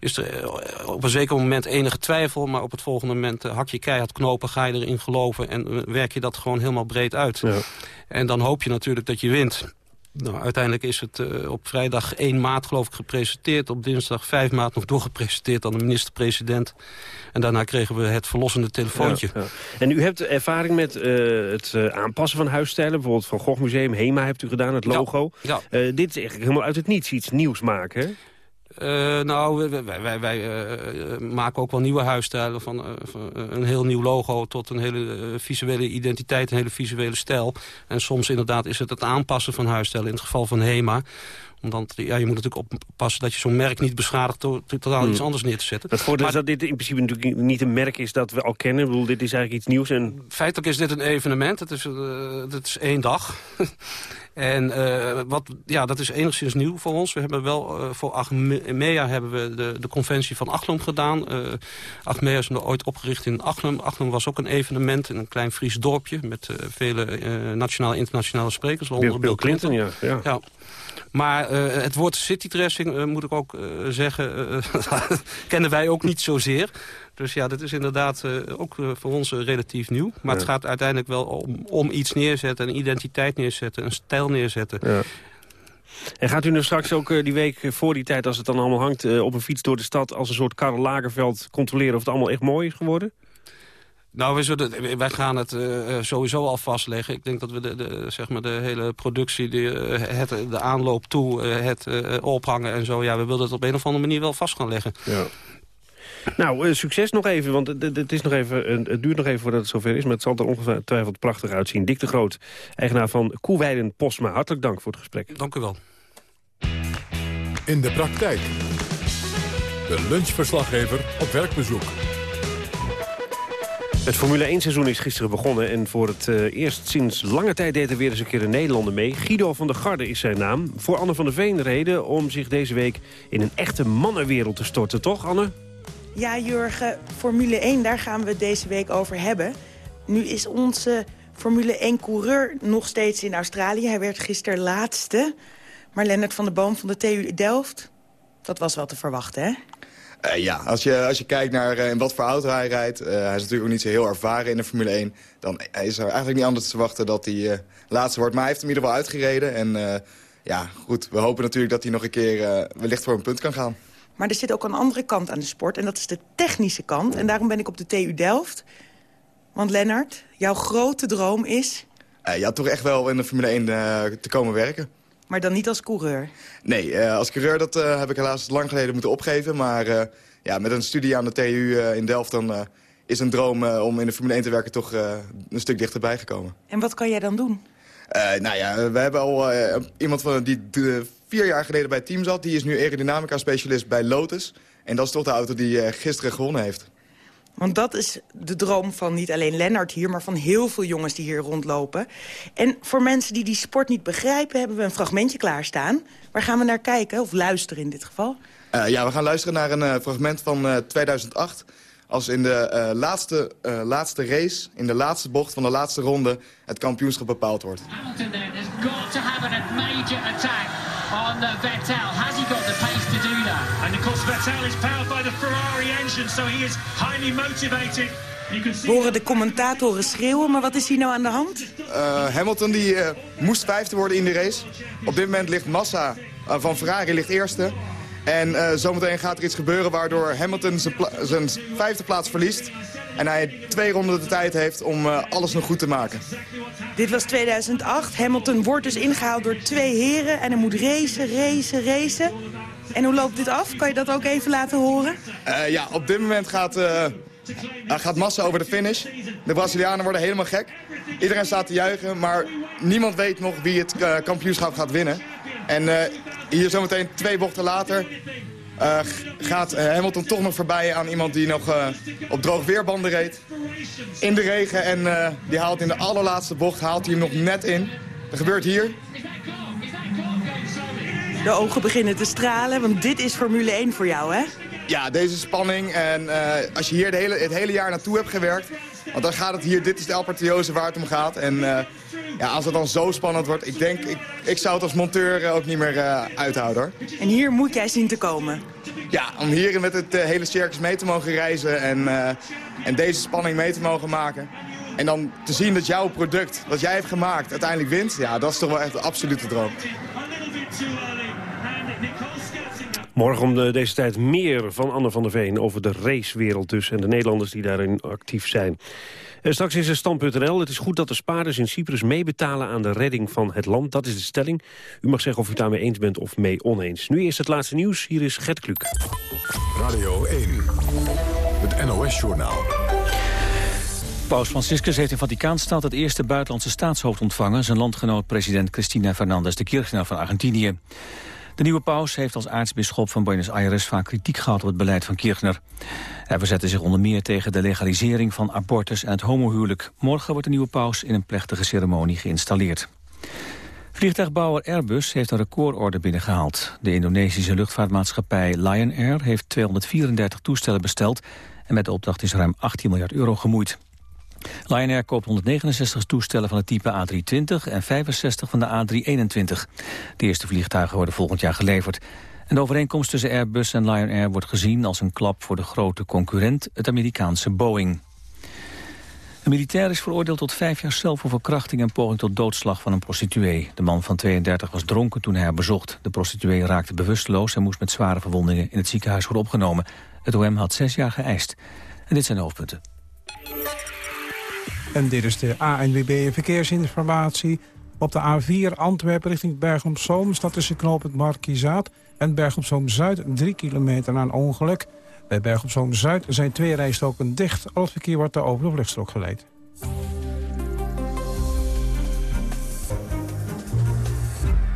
is er op een zeker moment enige twijfel. Maar op het volgende moment hak je keihard knopen, ga je erin geloven... en werk je dat gewoon helemaal breed uit. Ja. En dan hoop je natuurlijk dat je wint. Nou, uiteindelijk is het uh, op vrijdag 1 maart geloof ik gepresenteerd. Op dinsdag 5 maart nog doorgepresenteerd aan de minister-president. En daarna kregen we het verlossende telefoontje. Ja, ja. En u hebt ervaring met uh, het uh, aanpassen van huisstijlen. Bijvoorbeeld van Gogh Museum, HEMA hebt u gedaan, het logo. Ja, dit is eigenlijk helemaal uit het niets iets nieuws maken, hè? Uh, nou, wij, wij, wij uh, maken ook wel nieuwe huisstijlen. Van, van, een heel nieuw logo tot een hele visuele identiteit, een hele visuele stijl. En soms inderdaad is het het aanpassen van huisstijlen. In het geval van HEMA omdat ja, je moet natuurlijk oppassen dat je zo'n merk niet beschadigt... door totaal iets anders neer te zetten. Het voordeel is dat dit in principe natuurlijk niet een merk is dat we al kennen. Ik bedoel, dit is eigenlijk iets nieuws. En... Feitelijk is dit een evenement. Het is, uh, het is één dag. [LAUGHS] en uh, wat, ja, dat is enigszins nieuw voor ons. We hebben wel uh, voor Achmea hebben we de, de conventie van Achlum gedaan. Achmea is ooit opgericht in Achlum. Achlum was ook een evenement in een klein Fries dorpje... met vele nationale en internationale sprekers. Bill, Bill Clinton, ja. ja. ja. Maar uh, het woord citydressing, uh, moet ik ook uh, zeggen, [LAUGHS] kennen wij ook niet zozeer. Dus ja, dat is inderdaad ook voor ons relatief nieuw. Maar ja. het gaat uiteindelijk wel om, om iets neerzetten, een identiteit neerzetten, een stijl neerzetten. Ja. En gaat u nu straks ook die week voor die tijd, als het dan allemaal hangt... op een fiets door de stad als een soort Karel Lagerveld controleren... of het allemaal echt mooi is geworden? Nou, wij, zullen, wij gaan het uh, sowieso al vastleggen. Ik denk dat we de, de zeg maar de hele productie, de, het, de aanloop toe, het uh, ophangen en zo... ja, we willen het op een of andere manier wel vast gaan leggen. Ja. Nou, succes nog even, want het, is nog even, het duurt nog even voordat het zover is... maar het zal er ongetwijfeld prachtig uitzien. Dick de Groot, eigenaar van Koeweiden Posma. Hartelijk dank voor het gesprek. Dank u wel. In de praktijk. De lunchverslaggever op werkbezoek. Het Formule 1-seizoen is gisteren begonnen... en voor het uh, eerst sinds lange tijd deed er weer eens een keer een Nederlander mee. Guido van der Garde is zijn naam. Voor Anne van der Veen reden om zich deze week in een echte mannenwereld te storten. Toch, Anne? Ja, Jurgen, Formule 1, daar gaan we het deze week over hebben. Nu is onze Formule 1-coureur nog steeds in Australië. Hij werd gisteren laatste. Maar Lennart van der Boom van de TU Delft, dat was wel te verwachten, hè? Uh, ja, als je, als je kijkt naar uh, in wat voor auto hij rijdt... Uh, hij is natuurlijk ook niet zo heel ervaren in de Formule 1... dan is er eigenlijk niet anders te wachten dat hij laatste wordt. Maar hij heeft hem in ieder geval uitgereden. En ja, goed, we hopen natuurlijk dat hij nog een keer wellicht voor een punt kan gaan. Maar er zit ook een andere kant aan de sport. En dat is de technische kant. En daarom ben ik op de TU Delft. Want Lennart, jouw grote droom is... ja, toch echt wel in de Formule 1 te komen werken. Maar dan niet als coureur? Nee, uh, als coureur dat, uh, heb ik helaas lang geleden moeten opgeven. Maar uh, ja, met een studie aan de TU in Delft... dan is een droom om in de Formule 1 te werken toch een stuk dichterbij gekomen. En wat kan jij dan doen? nou ja, we hebben al iemand van, die vier jaar geleden bij het team zat. Die is nu aerodynamica-specialist bij Lotus. En dat is toch de auto die gisteren gewonnen heeft. Want dat is de droom van niet alleen Lennart hier... maar van heel veel jongens die hier rondlopen. En voor mensen die die sport niet begrijpen... hebben we een fragmentje klaarstaan. Waar gaan we naar kijken? Of luisteren in dit geval? Uh, ja, we gaan luisteren naar een uh, fragment van uh, 2008. Als in de laatste, laatste race, in de laatste bocht van de laatste ronde... het kampioenschap bepaald wordt. Hamilton then has got to have a major attack on Vettel. Has he got the pace to do that? And of course Vettel is powered by the Ferrari engine, so he is highly motivated. We horen de commentatoren schreeuwen, maar wat is hier nou aan de hand? Uh, Hamilton die, uh, moest vijfde worden in de race. Op dit moment ligt Massa uh, van Ferrari ligt eerste. En zometeen gaat er iets gebeuren waardoor Hamilton zijn vijfde plaats verliest. En hij twee ronden de tijd heeft om alles nog goed te maken. Dit was 2008. Hamilton wordt dus ingehaald door twee heren. En hij moet racen, racen, racen. En hoe loopt dit af? Kan je dat ook even laten horen? Uh, ja, op dit moment gaat, uh, gaat Massa over de finish. De Brazilianen worden helemaal gek. Iedereen staat te juichen, maar niemand weet nog wie het kampioenschap gaat winnen. En hier zometeen twee bochten later gaat Hamilton toch nog voorbij aan iemand die nog op droog weerbanden reed. In de regen en die haalt in de allerlaatste bocht haalt hij hem nog net in. Dat gebeurt hier. De ogen beginnen te stralen, want dit is Formule 1 voor jou, hè? Ja, deze spanning. En als je hier de hele, het hele jaar naartoe hebt gewerkt... want dan gaat het hier, dit is de Alpartiose waar het om gaat. En ja, als het dan zo spannend wordt, ik denk, ik, ik zou het als monteur uh, ook niet meer uithouden. Hoor. En hier moet jij zien te komen? Ja, om hier met het hele circus mee te mogen reizen en, en deze spanning mee te mogen maken. En dan te zien dat jouw product, wat jij hebt gemaakt, uiteindelijk wint. Ja, dat is toch wel echt de absolute droom. Morgen om de, deze tijd meer van Anne van der Veen over de racewereld dus... en de Nederlanders die daarin actief zijn. En straks is er stand.nl. Het is goed dat de spaarders in Cyprus meebetalen aan de redding van het land. Dat is de stelling. U mag zeggen of u het daarmee eens bent of mee oneens. Nu eerst het laatste nieuws. Hier is Gert Kluk. Radio 1. Het NOS-journaal. Paus Franciscus heeft in Vaticaanstad het eerste buitenlandse staatshoofd ontvangen. Zijn landgenoot president Cristina Fernandez de Kirchner van Argentinië. De nieuwe paus heeft als aartsbisschop van Buenos Aires vaak kritiek gehad op het beleid van Kirchner. Hij verzette zich onder meer tegen de legalisering van abortus en het homohuwelijk. Morgen wordt de nieuwe paus in een plechtige ceremonie geïnstalleerd. Vliegtuigbouwer Airbus heeft een recordorde binnengehaald. De Indonesische luchtvaartmaatschappij Lion Air heeft 234 toestellen besteld... en met de opdracht is ruim 18 miljard euro gemoeid. Lion Air koopt 169 toestellen van het type A320 en 65 van de A321. De eerste vliegtuigen worden volgend jaar geleverd. En de overeenkomst tussen Airbus en Lion Air wordt gezien als een klap voor de grote concurrent, het Amerikaanse Boeing. Een militair is veroordeeld tot vijf jaar cel voor verkrachting en poging tot doodslag van een prostituee. De man van 32 was dronken toen hij haar bezocht. De prostituee raakte bewusteloos en moest met zware verwondingen in het ziekenhuis worden opgenomen. Het OM had zes jaar geëist. En dit zijn de hoofdpunten. En dit is de ANWB Verkeersinformatie. Op de A4 Antwerpen richting Bergen op Zoom staat tussen knooppunt Markizaat en Bergen op Zoom Zuid 3 kilometer na een ongeluk. Bij Bergen op Zoom Zuid zijn twee rijstroken dicht. Al het verkeer wordt over de vluchtstrook geleid.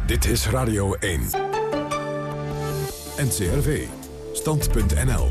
Dit is Radio 1. NCRV. Stand.nl.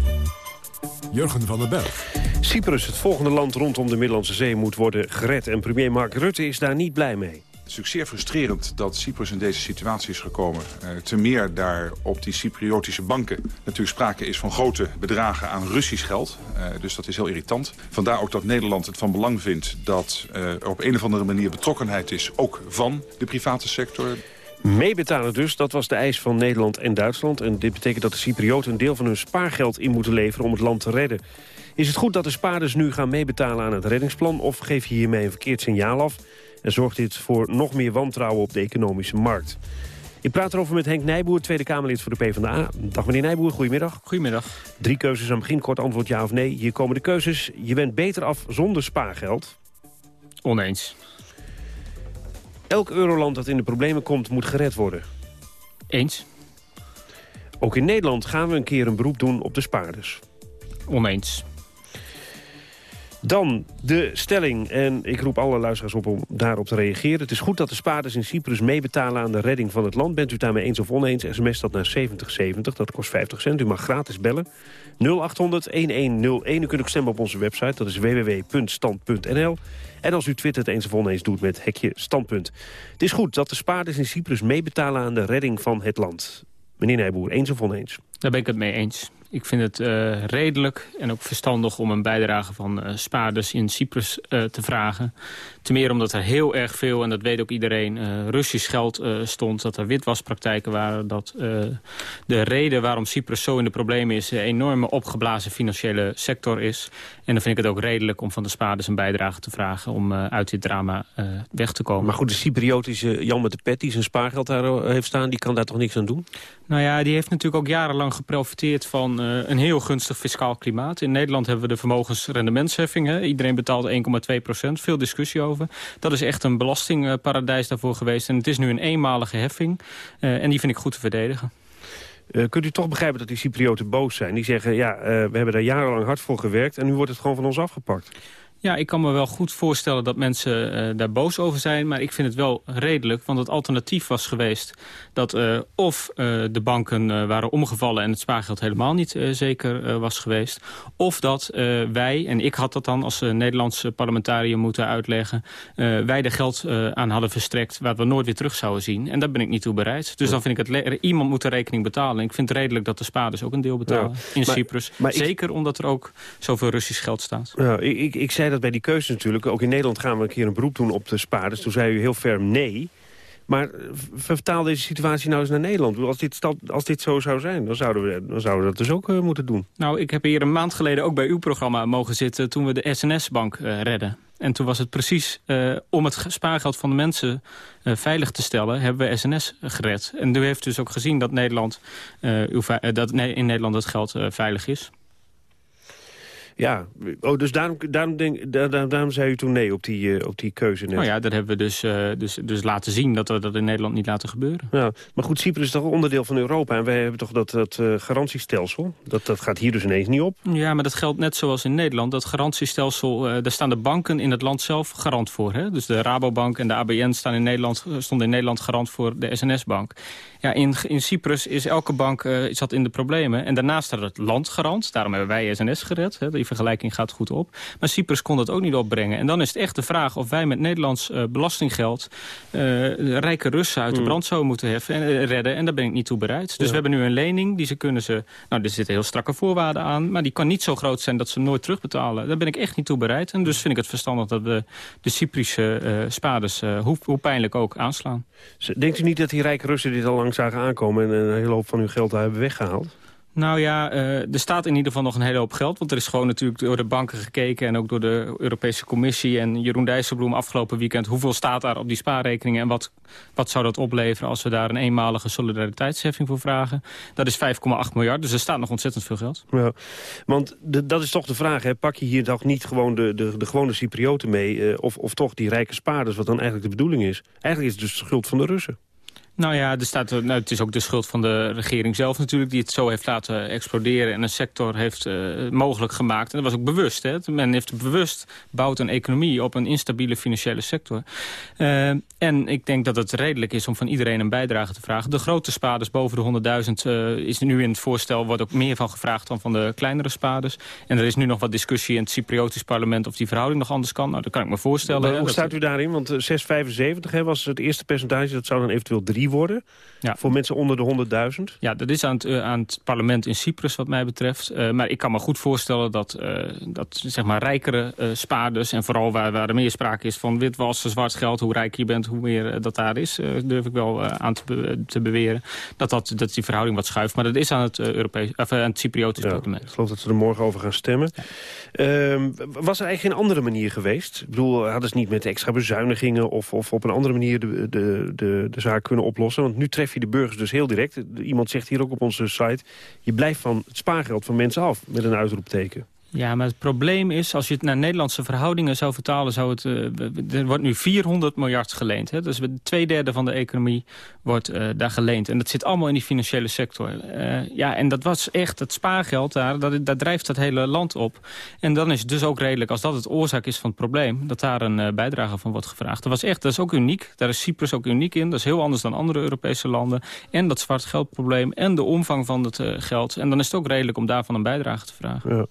Jurgen van den Berg. Cyprus, het volgende land rondom de Middellandse Zee, moet worden gered. En premier Mark Rutte is daar niet blij mee. Het is zeer frustrerend dat Cyprus in deze situatie is gekomen. Uh, ten meer daar op die Cypriotische banken natuurlijk sprake is van grote bedragen aan Russisch geld. Uh, dus dat is heel irritant. Vandaar ook dat Nederland het van belang vindt dat uh, er op een of andere manier betrokkenheid is, ook van de private sector. Meebetalen dus, dat was de eis van Nederland en Duitsland. En dit betekent dat de Cyprioten een deel van hun spaargeld in moeten leveren om het land te redden. Is het goed dat de spaarders nu gaan meebetalen aan het reddingsplan... of geef je hiermee een verkeerd signaal af... en zorgt dit voor nog meer wantrouwen op de economische markt? Ik praat erover met Henk Nijboer, Tweede Kamerlid voor de PvdA. Dag meneer Nijboer, goedemiddag. Goedemiddag. Drie keuzes aan het begin, kort antwoord ja of nee. Hier komen de keuzes. Je bent beter af zonder spaargeld. Oneens. Elk euroland dat in de problemen komt, moet gered worden. Eens. Ook in Nederland gaan we een keer een beroep doen op de spaarders. Oneens. Dan de stelling, en ik roep alle luisteraars op om daarop te reageren. Het is goed dat de spaarders in Cyprus meebetalen aan de redding van het land. Bent u daarmee eens of oneens, sms dat naar 7070, dat kost 50 cent. U mag gratis bellen. 0800-1101, u kunt ook stemmen op onze website, dat is www.stand.nl. En als u twittert eens of oneens doet met hekje standpunt. Het is goed dat de spaarders in Cyprus meebetalen aan de redding van het land. Meneer Nijboer, eens of oneens? Daar ben ik het mee eens. Ik vind het uh, redelijk en ook verstandig om een bijdrage van uh, spaarders in Cyprus uh, te vragen. Ten meer omdat er heel erg veel, en dat weet ook iedereen, Russisch geld stond. Dat er witwaspraktijken waren. Dat de reden waarom Cyprus zo in de problemen is... een enorme opgeblazen financiële sector is. En dan vind ik het ook redelijk om van de spaarders een bijdrage te vragen... om uit dit drama weg te komen. Maar goed, de Cypriotische Jan met de pet die zijn spaargeld daar heeft staan... die kan daar toch niks aan doen? Nou ja, die heeft natuurlijk ook jarenlang geprofiteerd van uh, een heel gunstig fiscaal klimaat. In Nederland hebben we de vermogensrendementsheffing. Hè. Iedereen betaalt 1,2 procent. Veel discussie over. Dat is echt een belastingparadijs daarvoor geweest. En het is nu een eenmalige heffing. Uh, en die vind ik goed te verdedigen. Uh, kunt u toch begrijpen dat die Cyprioten boos zijn? Die zeggen, ja, we hebben daar jarenlang hard voor gewerkt... en nu wordt het gewoon van ons afgepakt. Ja, ik kan me wel goed voorstellen dat mensen uh, daar boos over zijn. Maar ik vind het wel redelijk, want het alternatief was geweest... dat uh, of uh, de banken waren omgevallen en het spaargeld helemaal niet zeker was geweest... of dat wij, en ik had dat dan als Nederlandse parlementariër moeten uitleggen... wij er geld aan hadden verstrekt waar we nooit weer terug zouden zien. En daar ben ik niet toe bereid. Dus dan vind ik het... Iemand moet de rekening betalen. Ik vind het redelijk dat de spaarders ook een deel betalen ja, in maar, Cyprus. Maar zeker ik... omdat er ook zoveel Russisch geld staat. Ja, ik, ik, ik zei dat bij die keuze natuurlijk. Ook in Nederland gaan we een keer een beroep doen op de spaarders. Toen zei u heel ferm nee. Maar vertaal deze situatie nou eens naar Nederland. Als dit, als dit zo zou zijn, dan zouden, we, dan zouden we dat dus ook uh, moeten doen. Nou, ik heb hier een maand geleden ook bij uw programma mogen zitten... toen we de SNS-bank uh, redden. En toen was het precies om het spaargeld van de mensen veilig te stellen... hebben we SNS gered. En u heeft dus ook gezien dat, Nederland, dat in Nederland het geld veilig is. Ja, oh, dus daarom, daarom, denk, daarom, daarom zei u toen nee op die, uh, op die keuze net. Nou ja, dat hebben we dus, uh, dus, dus laten zien dat we dat in Nederland niet laten gebeuren. Ja, maar goed, Cyprus is toch onderdeel van Europa en wij hebben toch dat, dat uh, garantiestelsel. Dat, dat gaat hier dus ineens niet op. Ja, maar dat geldt net zoals in Nederland. Dat garantiestelsel, daar staan de banken in het land zelf garant voor. Hè? Dus de Rabobank en de ABN staan in Nederland, stonden in Nederland garant voor de SNS-bank. Ja, in, in Cyprus is elke bank zat in de problemen. En daarnaast staat het land garant. Daarom hebben wij SNS gered. Hè. Vergelijking gaat goed op. Maar Cyprus kon dat ook niet opbrengen. En dan is het echt de vraag of wij met Nederlands uh, belastinggeld... Uh, rijke Russen uit de mm. brand zouden moeten heffen en redden. En daar ben ik niet toe bereid. Dus ja. we hebben nu een lening. Die ze kunnen ze... Nou, er zitten heel strakke voorwaarden aan. Maar die kan niet zo groot zijn dat ze nooit terugbetalen. Daar ben ik echt niet toe bereid. En dus vind ik het verstandig dat we de Cyprische spaarders... hoe, hoe pijnlijk ook aanslaan. Denkt u niet dat die rijke Russen dit al lang zagen aankomen... en een hele hoop van hun geld daar hebben weggehaald? Nou ja, uh, er staat in ieder geval nog een hele hoop geld. Want er is gewoon natuurlijk door de banken gekeken... en ook door de Europese Commissie en Jeroen Dijsselbloem afgelopen weekend... hoeveel staat daar op die spaarrekeningen... en wat, wat zou dat opleveren als we daar een eenmalige solidariteitsheffing voor vragen. Dat is 5,8 miljard, dus er staat nog ontzettend veel geld. Ja, want dat is toch de vraag, hè? pak je hier toch niet gewoon de, de, de gewone Cyprioten mee... Uh, of, of toch die rijke spaarders, wat dan eigenlijk de bedoeling is? Eigenlijk is het dus schuld van de Russen. Nou ja, er staat, nou, het is ook de schuld van de regering zelf natuurlijk... die het zo heeft laten exploderen en een sector heeft uh, mogelijk gemaakt. En dat was ook bewust. Hè? Men heeft bewust bouwt een economie op een instabiele financiële sector. Uh, en ik denk dat het redelijk is om van iedereen een bijdrage te vragen. De grote spaarders boven de 100.000 uh, is nu in het voorstel... wordt ook meer van gevraagd dan van de kleinere spaarders. En er is nu nog wat discussie in het Cypriotisch parlement... of die verhouding nog anders kan. Nou, dat kan ik me voorstellen. Maar hoe staat u daarin? Want 6,75 was het eerste percentage. Dat zou dan eventueel 3 worden. Ja. Voor mensen onder de 100.000? Ja, dat is aan het, uh, aan het parlement in Cyprus wat mij betreft. Uh, maar ik kan me goed voorstellen dat, uh, dat zeg maar rijkere spaarders... en vooral waar, waar er meer sprake is van witwassen, zwart geld... hoe rijk je bent, hoe meer dat daar is, durf ik wel aan te, be te, beweren. Dat, dat, dat die verhouding wat schuift. Maar dat is aan het, Europees, of, aan het Cypriotisch ja, parlement. Ik geloof dat ze er morgen over gaan stemmen. Ja. Ehm, was er eigenlijk geen andere manier geweest? Ik bedoel, hadden ze niet met extra bezuinigingen... of, of op een andere manier de, de, de, de zaak kunnen oplossen? Want nu tref je de burgers dus heel direct. Iemand zegt hier ook op onze site... je blijft van het spaargeld van mensen af met een uitroepteken. Ja, maar het probleem is, als je het naar Nederlandse verhoudingen zou vertalen... Zou het, uh, er wordt nu 400 miljard geleend. Hè? Dus twee derde van de economie wordt uh, daar geleend. En dat zit allemaal in die financiële sector. Uh, ja, en dat was echt het spaargeld daar, dat, dat drijft dat hele land op. En dan is het dus ook redelijk, als dat het oorzaak is van het probleem... dat daar een bijdrage van wordt gevraagd. Dat was echt, dat is ook uniek. Daar is Cyprus ook uniek in. Dat is heel anders dan andere Europese landen. En dat zwart geldprobleem en de omvang van het geld. En dan is het ook redelijk om daarvan een bijdrage te vragen. Ja.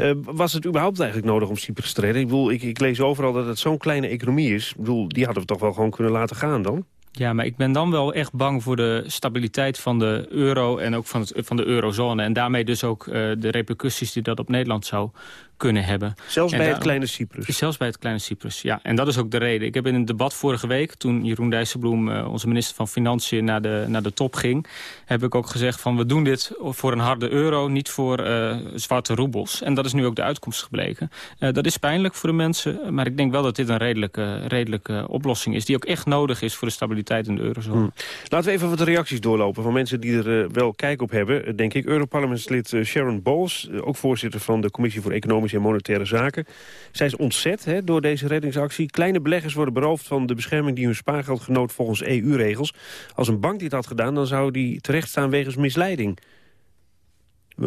Uh, was het überhaupt eigenlijk nodig om Cyprus te redden? Ik, ik, lees overal dat het zo'n kleine economie is. Ik bedoel, die hadden we toch wel gewoon kunnen laten gaan dan? Ja, maar ik ben dan wel echt bang voor de stabiliteit van de euro... en ook van, het, van de eurozone. En daarmee dus ook uh, de repercussies die dat op Nederland zou kunnen hebben. Zelfs en bij het kleine Cyprus? Zelfs bij het kleine Cyprus, ja. En dat is ook de reden. Ik heb in een debat vorige week, toen Jeroen Dijsselbloem... Uh, onze minister van Financiën, naar de, naar de top ging... heb ik ook gezegd van we doen dit voor een harde euro... niet voor uh, zwarte roebels. En dat is nu ook de uitkomst gebleken. Uh, dat is pijnlijk voor de mensen, maar ik denk wel dat dit een redelijke, redelijke oplossing is... die ook echt nodig is voor de stabiliteit in de eurozone. Hmm. Laten we even wat reacties doorlopen van mensen die er wel kijk op hebben. Denk ik, Europarlementslid Sharon Bowles, ook voorzitter van de Commissie voor Economische Economische en Monetaire Zaken. Zij is ontzet hè, door deze reddingsactie. Kleine beleggers worden beroofd van de bescherming die hun spaargeld genoot volgens EU-regels. Als een bank dit had gedaan, dan zou die terechtstaan wegens misleiding.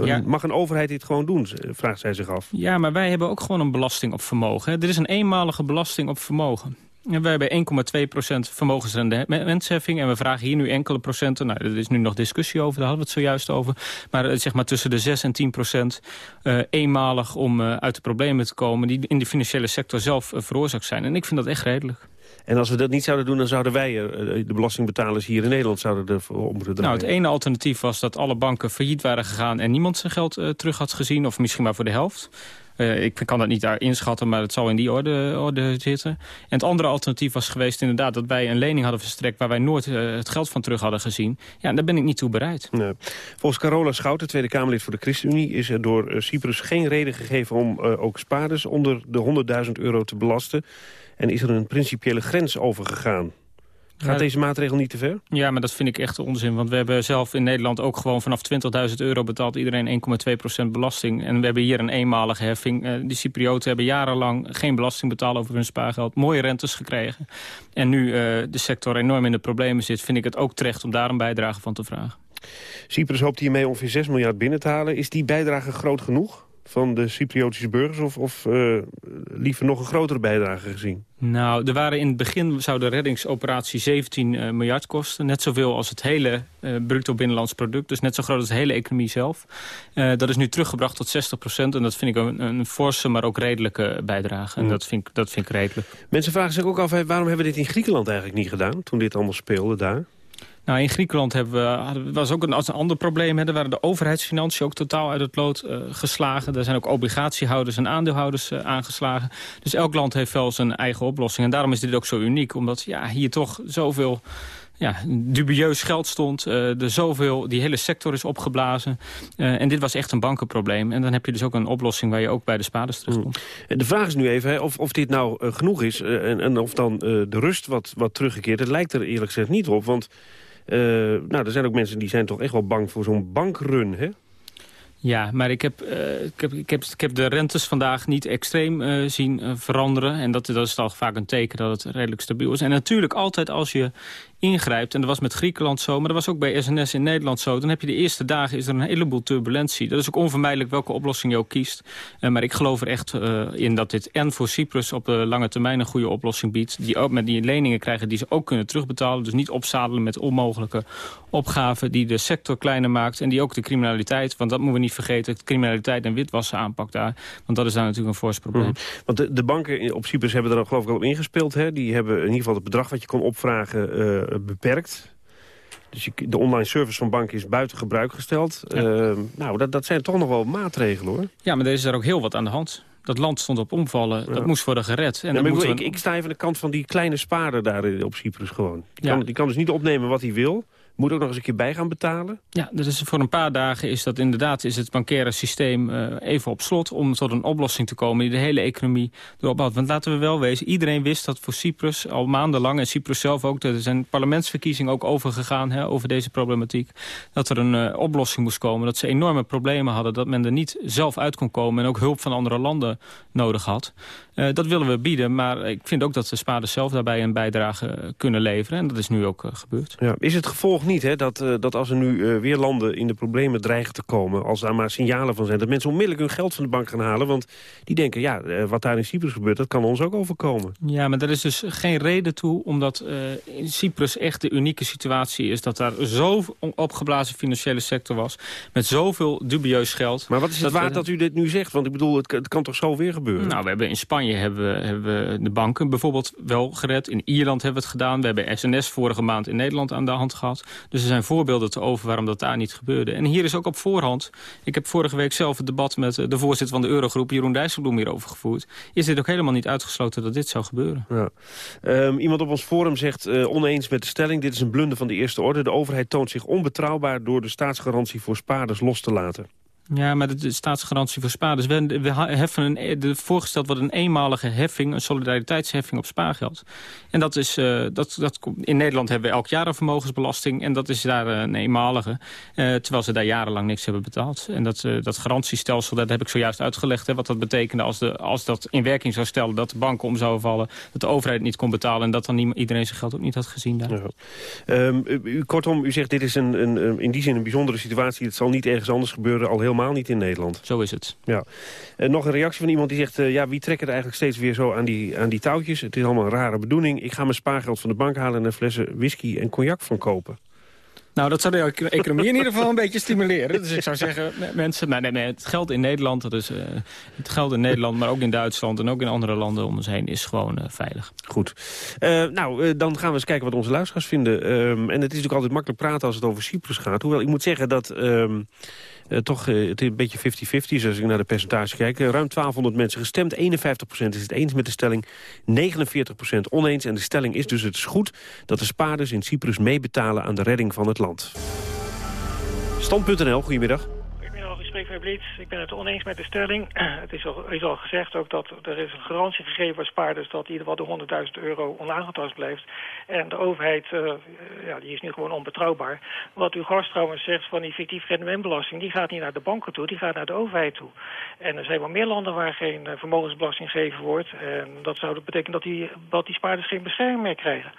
Ja. Mag een overheid dit gewoon doen, vraagt zij zich af. Ja, maar wij hebben ook gewoon een belasting op vermogen. Hè. Er is een eenmalige belasting op vermogen. Wij hebben 1,2% vermogensrendementsheffing. En we vragen hier nu enkele procenten. Nou, er is nu nog discussie over, daar hadden we het zojuist over. Maar eh, zeg maar tussen de 6 en 10 procent uh, eenmalig om uh, uit de problemen te komen... die in de financiële sector zelf uh, veroorzaakt zijn. En ik vind dat echt redelijk. En als we dat niet zouden doen, dan zouden wij, de belastingbetalers hier in Nederland, zouden ervoor om moeten draaien. Nou, het ene alternatief was dat alle banken failliet waren gegaan en niemand zijn geld uh, terug had gezien. Of misschien maar voor de helft. Uh, ik kan dat niet daar inschatten, maar het zal in die orde, orde zitten. En het andere alternatief was geweest inderdaad dat wij een lening hadden verstrekt... waar wij nooit uh, het geld van terug hadden gezien. Ja, daar ben ik niet toe bereid. Nee. Volgens Carola Schouten, Tweede Kamerlid voor de ChristenUnie... is er door uh, Cyprus geen reden gegeven om ook spaarders onder de 100.000 euro te belasten. En is er een principiële grens overgegaan. Gaat deze maatregel niet te ver? Ja, maar dat vind ik echt onzin. Want we hebben zelf in Nederland ook gewoon vanaf 20.000 euro betaalt iedereen 1,2% belasting. En we hebben hier een eenmalige heffing. Uh, die Cyprioten hebben jarenlang geen belasting betaald over hun spaargeld. Mooie rentes gekregen. En nu uh, de sector enorm in de problemen zit, vind ik het ook terecht om daar een bijdrage van te vragen. Cyprus hoopt hiermee ongeveer 6 miljard binnen te halen. Is die bijdrage groot genoeg? Van de Cypriotische burgers... of, of uh, liever nog een grotere bijdrage gezien? Nou, er waren in het begin zou de reddingsoperatie 17 uh, miljard kosten. Net zoveel als het hele uh, bruto binnenlands product. Dus net zo groot als de hele economie zelf. Dat is nu teruggebracht tot 60 procent. En dat vind ik een, een forse, maar ook redelijke bijdrage. En Mm. dat, vind ik, dat vind ik redelijk. Mensen vragen zich ook af, waarom hebben we dit in Griekenland eigenlijk niet gedaan... toen dit allemaal speelde daar? Nou, in Griekenland hebben we, was ook een, een ander probleem. Hè. Daar waren de overheidsfinanciën ook totaal uit het lood uh, geslagen. Er zijn ook obligatiehouders en aandeelhouders uh, aangeslagen. Dus elk land heeft wel zijn eigen oplossing. En daarom is dit ook zo uniek. Omdat ja, hier toch zoveel ja, dubieus geld stond. Uh, er zoveel, die hele sector is opgeblazen. Uh, en dit was echt een bankenprobleem. En dan heb je dus ook een oplossing waar je ook bij de spades terugkomt. Mm. De vraag is nu even hè, of, of dit nou uh, genoeg is. en, en of dan de rust wat, wat teruggekeerd. Het lijkt er eerlijk gezegd niet op. Want nou, er zijn ook mensen die zijn toch echt wel bang voor zo'n bankrun, hè? Ja, maar ik heb, uh, ik, heb, ik, heb, de rentes vandaag niet extreem uh, zien veranderen. En dat, dat is al vaak een teken dat het redelijk stabiel is. En natuurlijk altijd als je ingrijpt, en dat was met Griekenland zo... maar dat was ook bij SNS in Nederland zo... dan heb je de eerste dagen is er een heleboel turbulentie. Dat is ook onvermijdelijk welke oplossing je ook kiest. Uh, maar ik geloof er echt uh, in dat dit en voor Cyprus op de lange termijn... een goede oplossing biedt. Die ook met die leningen krijgen die ze ook kunnen terugbetalen. Dus niet opzadelen met onmogelijke opgaven... die de sector kleiner maakt en die ook de criminaliteit... want dat moeten we niet vergeten, criminaliteit en witwassen aanpakt daar. Want dat is daar natuurlijk een fors probleem. Mm. Want de, de, banken op Cyprus hebben er geloof ik al op ingespeeld. Hè? Die hebben in ieder geval het bedrag wat je kon opvragen... Uh, beperkt. Dus je, de online service van banken is buiten gebruik gesteld. Ja. Uh, nou, dat, dat zijn toch nog wel maatregelen, hoor. Ja, maar er is er ook heel wat aan de hand. Dat land stond op omvallen, ja. dat moest worden gered. En ja, ik, we... ik, ik, sta even aan de kant van die kleine spaarder daar op Cyprus gewoon. Die, kan, die kan dus niet opnemen wat hij wil. Moet ook nog eens een keer bij gaan betalen? Ja, dus voor een paar dagen is dat inderdaad is het bankaire systeem uh, even op slot... om tot een oplossing te komen die de hele economie erop houdt. Want laten we wel wezen, iedereen wist dat voor Cyprus al maandenlang... en Cyprus zelf ook, er zijn parlementsverkiezingen ook overgegaan... Hè, over deze problematiek, dat er een uh, oplossing moest komen. Dat ze enorme problemen hadden, dat men er niet zelf uit kon komen... en ook hulp van andere landen nodig had. Uh, dat willen we bieden, maar ik vind ook dat de spaarders zelf daarbij een bijdrage kunnen leveren. En dat is nu ook gebeurd. Ja, is het gevolg niet hè, dat, uh, dat als er nu uh, weer landen in de problemen dreigen te komen... als daar maar signalen van zijn, dat mensen onmiddellijk hun geld van de bank gaan halen... want die denken, ja, uh, wat daar in Cyprus gebeurt, dat kan ons ook overkomen. Ja, maar er is dus geen reden toe, omdat in Cyprus echt de unieke situatie is... dat daar zo opgeblazen financiële sector was, met zoveel dubieus geld. Maar wat is het dat waard dat u dit nu zegt? Want ik bedoel, het, het kan toch zo weer gebeuren? Nou, we hebben in Spanje hebben, we, hebben we de banken bijvoorbeeld wel gered. In Ierland hebben we het gedaan. We hebben SNS vorige maand in Nederland aan de hand gehad. Dus er zijn voorbeelden te over waarom dat daar niet gebeurde. En hier is ook op voorhand... Ik heb vorige week zelf het debat met de voorzitter van de Eurogroep... Jeroen Dijsselbloem hierover gevoerd. Is dit ook helemaal niet uitgesloten dat dit zou gebeuren? Ja. Um, iemand op ons forum zegt uh, oneens met de stelling... dit is een blunder van de eerste orde. De overheid toont zich onbetrouwbaar... door de staatsgarantie voor spaarders los te laten. Ja, maar de staatsgarantie voor spaarders. We, we heffen een, de, voorgesteld wordt een eenmalige heffing, een solidariteitsheffing op spaargeld. En dat is, uh, dat, dat, in Nederland hebben we elk jaar een vermogensbelasting en dat is daar uh, een eenmalige. Uh, terwijl ze daar jarenlang niks hebben betaald. En dat, dat garantiestelsel, dat heb ik zojuist uitgelegd, hè, wat dat betekende als, de, als dat in werking zou stellen, dat de banken om zouden vallen, dat de overheid niet kon betalen en dat dan iedereen zijn geld ook niet had gezien daar. Ja. Um, u, kortom, u zegt dit is een, een, in die zin een bijzondere situatie. Het zal niet ergens anders gebeuren, al helemaal niet in Nederland. Zo is het. Ja. En nog een reactie van iemand die zegt... Uh, ja, wie trekt het eigenlijk steeds weer zo aan die, aan die touwtjes? Het is allemaal een rare bedoeling. Ik ga mijn spaargeld van de bank halen... en een flessen whisky en cognac van kopen. Nou, dat zou de economie in ieder geval een beetje stimuleren. Dus ik zou zeggen, mensen, maar nee, nee, het geld in Nederland, dat is, uh, het geld in Nederland, maar ook in Duitsland en ook in andere landen om ons heen is gewoon uh, veilig. Goed. Uh, nou, dan gaan we eens kijken wat onze luisteraars vinden. Um, en het is natuurlijk altijd makkelijk praten als het over Cyprus gaat. Hoewel, ik moet zeggen dat... Um, uh, toch uh, het is een beetje 50-50 dus als ik naar de percentage kijk. Uh, ruim 1200 mensen gestemd, 51% is het eens met de stelling, 49% oneens. En de stelling is dus het is goed dat de spaarders in Cyprus meebetalen aan de redding van het land. Stand.nl, goedemiddag spreek met Blitz. Ik ben het oneens met de stelling. [CLEARS THROAT] Het is al, gezegd ook dat er is een garantie gegeven voor spaarders... dat in ieder geval de 100.000 euro onaangetast blijft. En de overheid uh, ja, die is nu gewoon onbetrouwbaar. Wat uw gast trouwens zegt van die fictief rendementbelasting... die gaat niet naar de banken toe, die gaat naar de overheid toe. En er zijn wel meer landen waar geen uh, vermogensbelasting gegeven wordt. En dat zou betekenen dat die, dat die spaarders geen bescherming meer krijgen.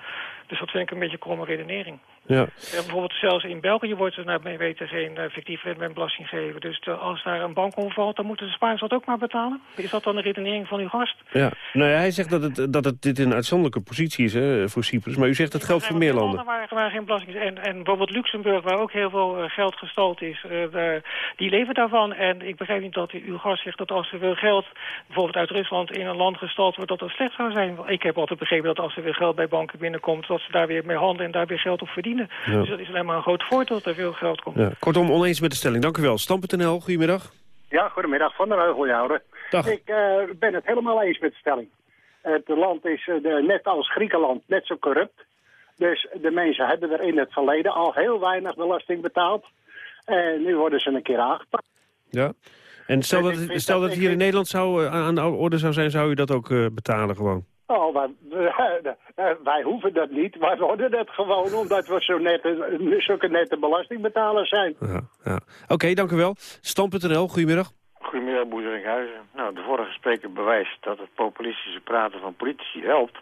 Dus dat vind ik een beetje kromme redenering. Ja. bijvoorbeeld zelfs in België wordt er naar mijn weten geen uh, fictief rendementbelasting gegeven. Dus de, als daar een bank omvalt, dan moeten de spaarders dat ook maar betalen. Is dat dan de redenering van uw gast? Ja, nou ja, hij zegt dat het, dat het dit een uitzondelijke positie is hè, voor Cyprus. Maar u zegt dat geldt voor meer landen. Waar, waar geen belasting is. En, en bijvoorbeeld Luxemburg, waar ook heel veel uh, geld gestold is, uh, daar, die leven daarvan. En ik begrijp niet dat uw gast zegt dat als er veel geld, bijvoorbeeld uit Rusland, in een land gestald wordt, dat dat slecht zou zijn. Ik heb altijd begrepen dat als er weer geld bij banken binnenkomt, dat ze daar weer mee handelen en daar weer geld op verdienen. Ja. Dus dat is alleen maar een groot voordeel dat er veel geld komt. Ja. Kortom, oneens met de stelling. Dank u wel. Stam.nl, goedemiddag. Ja, goedemiddag. Van der Heugeljouwer. Ik uh, ben het helemaal eens met de stelling. Het land is uh, de, net als Griekenland net zo corrupt. Dus de mensen hebben er in het verleden al heel weinig belasting betaald. En nu worden ze een keer aangepakt. Ja. En stel dat, het, stel dat het hier in Nederland zou, uh, aan de orde zou zijn, zou u dat ook betalen gewoon? Oh, wij, [LAUGHS] wij, hoeven dat niet. Wij worden dat gewoon omdat we zo nette, zulke nette belastingbetalers zijn. Ja, ja. Oké, okay, dank u wel. Stam.nl, goedemiddag. Goedemiddag, Boezerinkhuizen. Nou, de vorige spreker bewijst dat het populistische praten van politici helpt.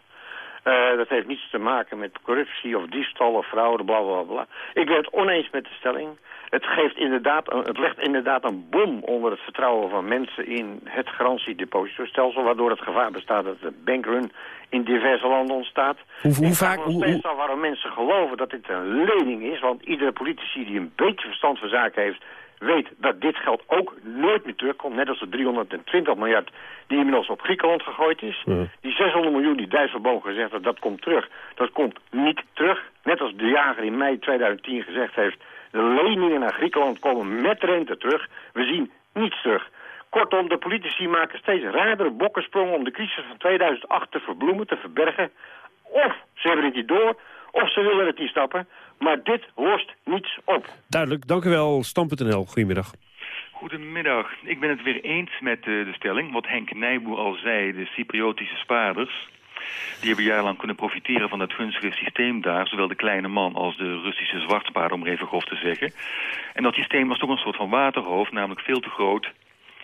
Uh, dat heeft niets te maken met corruptie of diefstal of fraude, bla bla bla. Ik ben het oneens met de stelling. Het, geeft inderdaad, het legt inderdaad een bom onder het vertrouwen van mensen in het garantiedepositostelsel, waardoor het gevaar bestaat dat de bankrun in diverse landen ontstaat. Hoe, hoe vaak... Hoe, hoe... waarom mensen geloven dat dit een lening is, want iedere politici die een beetje verstand van zaken heeft, weet dat dit geld ook nooit meer terugkomt. Net als de 320 miljard die inmiddels op Griekenland gegooid is. Ja. Die 600 miljoen die Dijsselboom gezegd heeft, dat komt terug. Dat komt niet terug. Net als de jager in mei 2010 gezegd heeft... de leningen naar Griekenland komen met rente terug. We zien niets terug. Kortom, de politici maken steeds raardere bokkensprongen... om de crisis van 2008 te verbloemen, te verbergen. Of ze hebben het niet door, of ze willen het niet stappen. Maar dit lost niets op. Duidelijk, dank u wel. Stam.nl, goedemiddag. Goedemiddag. Ik ben het weer eens met de, de stelling. Wat Henk Nijboer al zei, de Cypriotische spaarders... Die hebben jarenlang kunnen profiteren van het gunstige systeem daar. Zowel de kleine man als de Russische zwartspaarder, om even grof te zeggen. En dat systeem was toch een soort van waterhoofd, namelijk veel te groot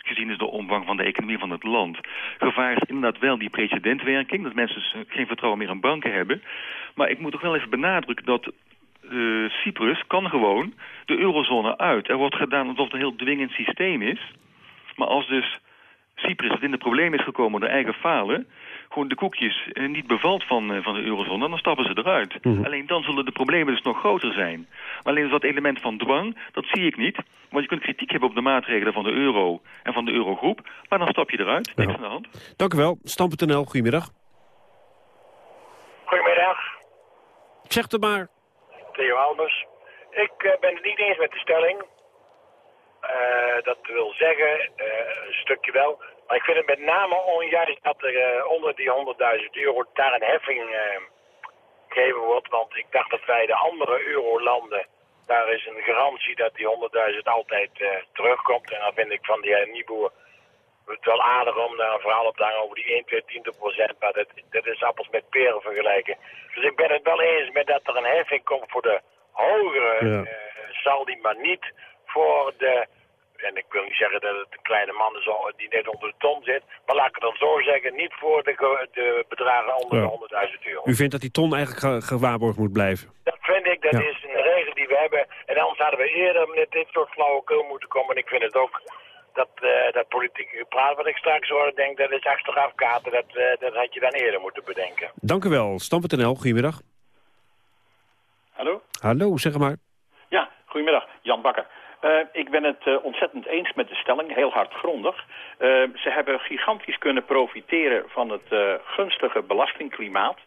gezien is de omvang van de economie van het land. Gevaar is inderdaad wel die precedentwerking, dat mensen dus geen vertrouwen meer aan banken hebben. Maar ik moet toch wel even benadrukken dat uh, Cyprus kan gewoon de eurozone uit. Er wordt gedaan alsof het een heel dwingend systeem is. Maar als dus Cyprus in de problemen is gekomen door eigen falen... gewoon de koekjes uh, niet bevalt van, uh, van de eurozone, dan stappen ze eruit. Mm -hmm. Alleen dan zullen de problemen dus nog groter zijn. Maar alleen dat element van dwang, dat zie ik niet. Want je kunt kritiek hebben op de maatregelen van de euro en van de eurogroep... maar dan stap je eruit, niks aan de hand. Dank u wel. Stam.nl, goedemiddag. Goedemiddag. Zeg het maar. Theo Albers. Ik uh, ben het niet eens met de stelling. Uh, dat wil zeggen, uh, een stukje wel. Maar ik vind het met name onjuist dat er onder die 100.000 euro daar een heffing gegeven wordt. Want ik dacht dat wij de andere eurolanden daar is een garantie dat die 100.000 altijd terugkomt. En dan vind ik van die Nieboer het wel aardig om daar een verhaal op te hangen over die 1, 2, 10 procent. Maar dat, dat is appels met peren vergelijken. Dus ik ben het wel eens met dat er een heffing komt voor de hogere ja. uh, zal die, maar niet voor de en ik wil niet zeggen dat het een kleine man is die net onder de ton zit. Maar laat ik het dan zo zeggen, niet voor de, de bedragen onder de 100.000 euro. U vindt dat die ton eigenlijk gewaarborgd moet blijven? Dat vind ik, dat is een regel die we hebben. En anders hadden we eerder met dit soort flauwekul moeten komen. En ik vind het ook dat, uh, dat politieke praat wat ik straks hoor, denk dat is achteraf kaarten. Dat, uh, dat had je dan eerder moeten bedenken. Dank u wel. Stam.nl, goedemiddag. Hallo? Hallo, zeg maar. Ja, goedemiddag. Jan Bakker. Uh, ik ben het uh, ontzettend eens met de stelling, heel hardgrondig. Uh, ze hebben gigantisch kunnen profiteren van het gunstige belastingklimaat.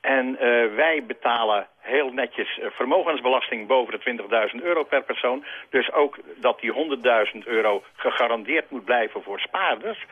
En wij betalen heel netjes vermogensbelasting boven de 20.000 euro per persoon. Dus ook dat die 100.000 euro gegarandeerd moet blijven voor spaarders.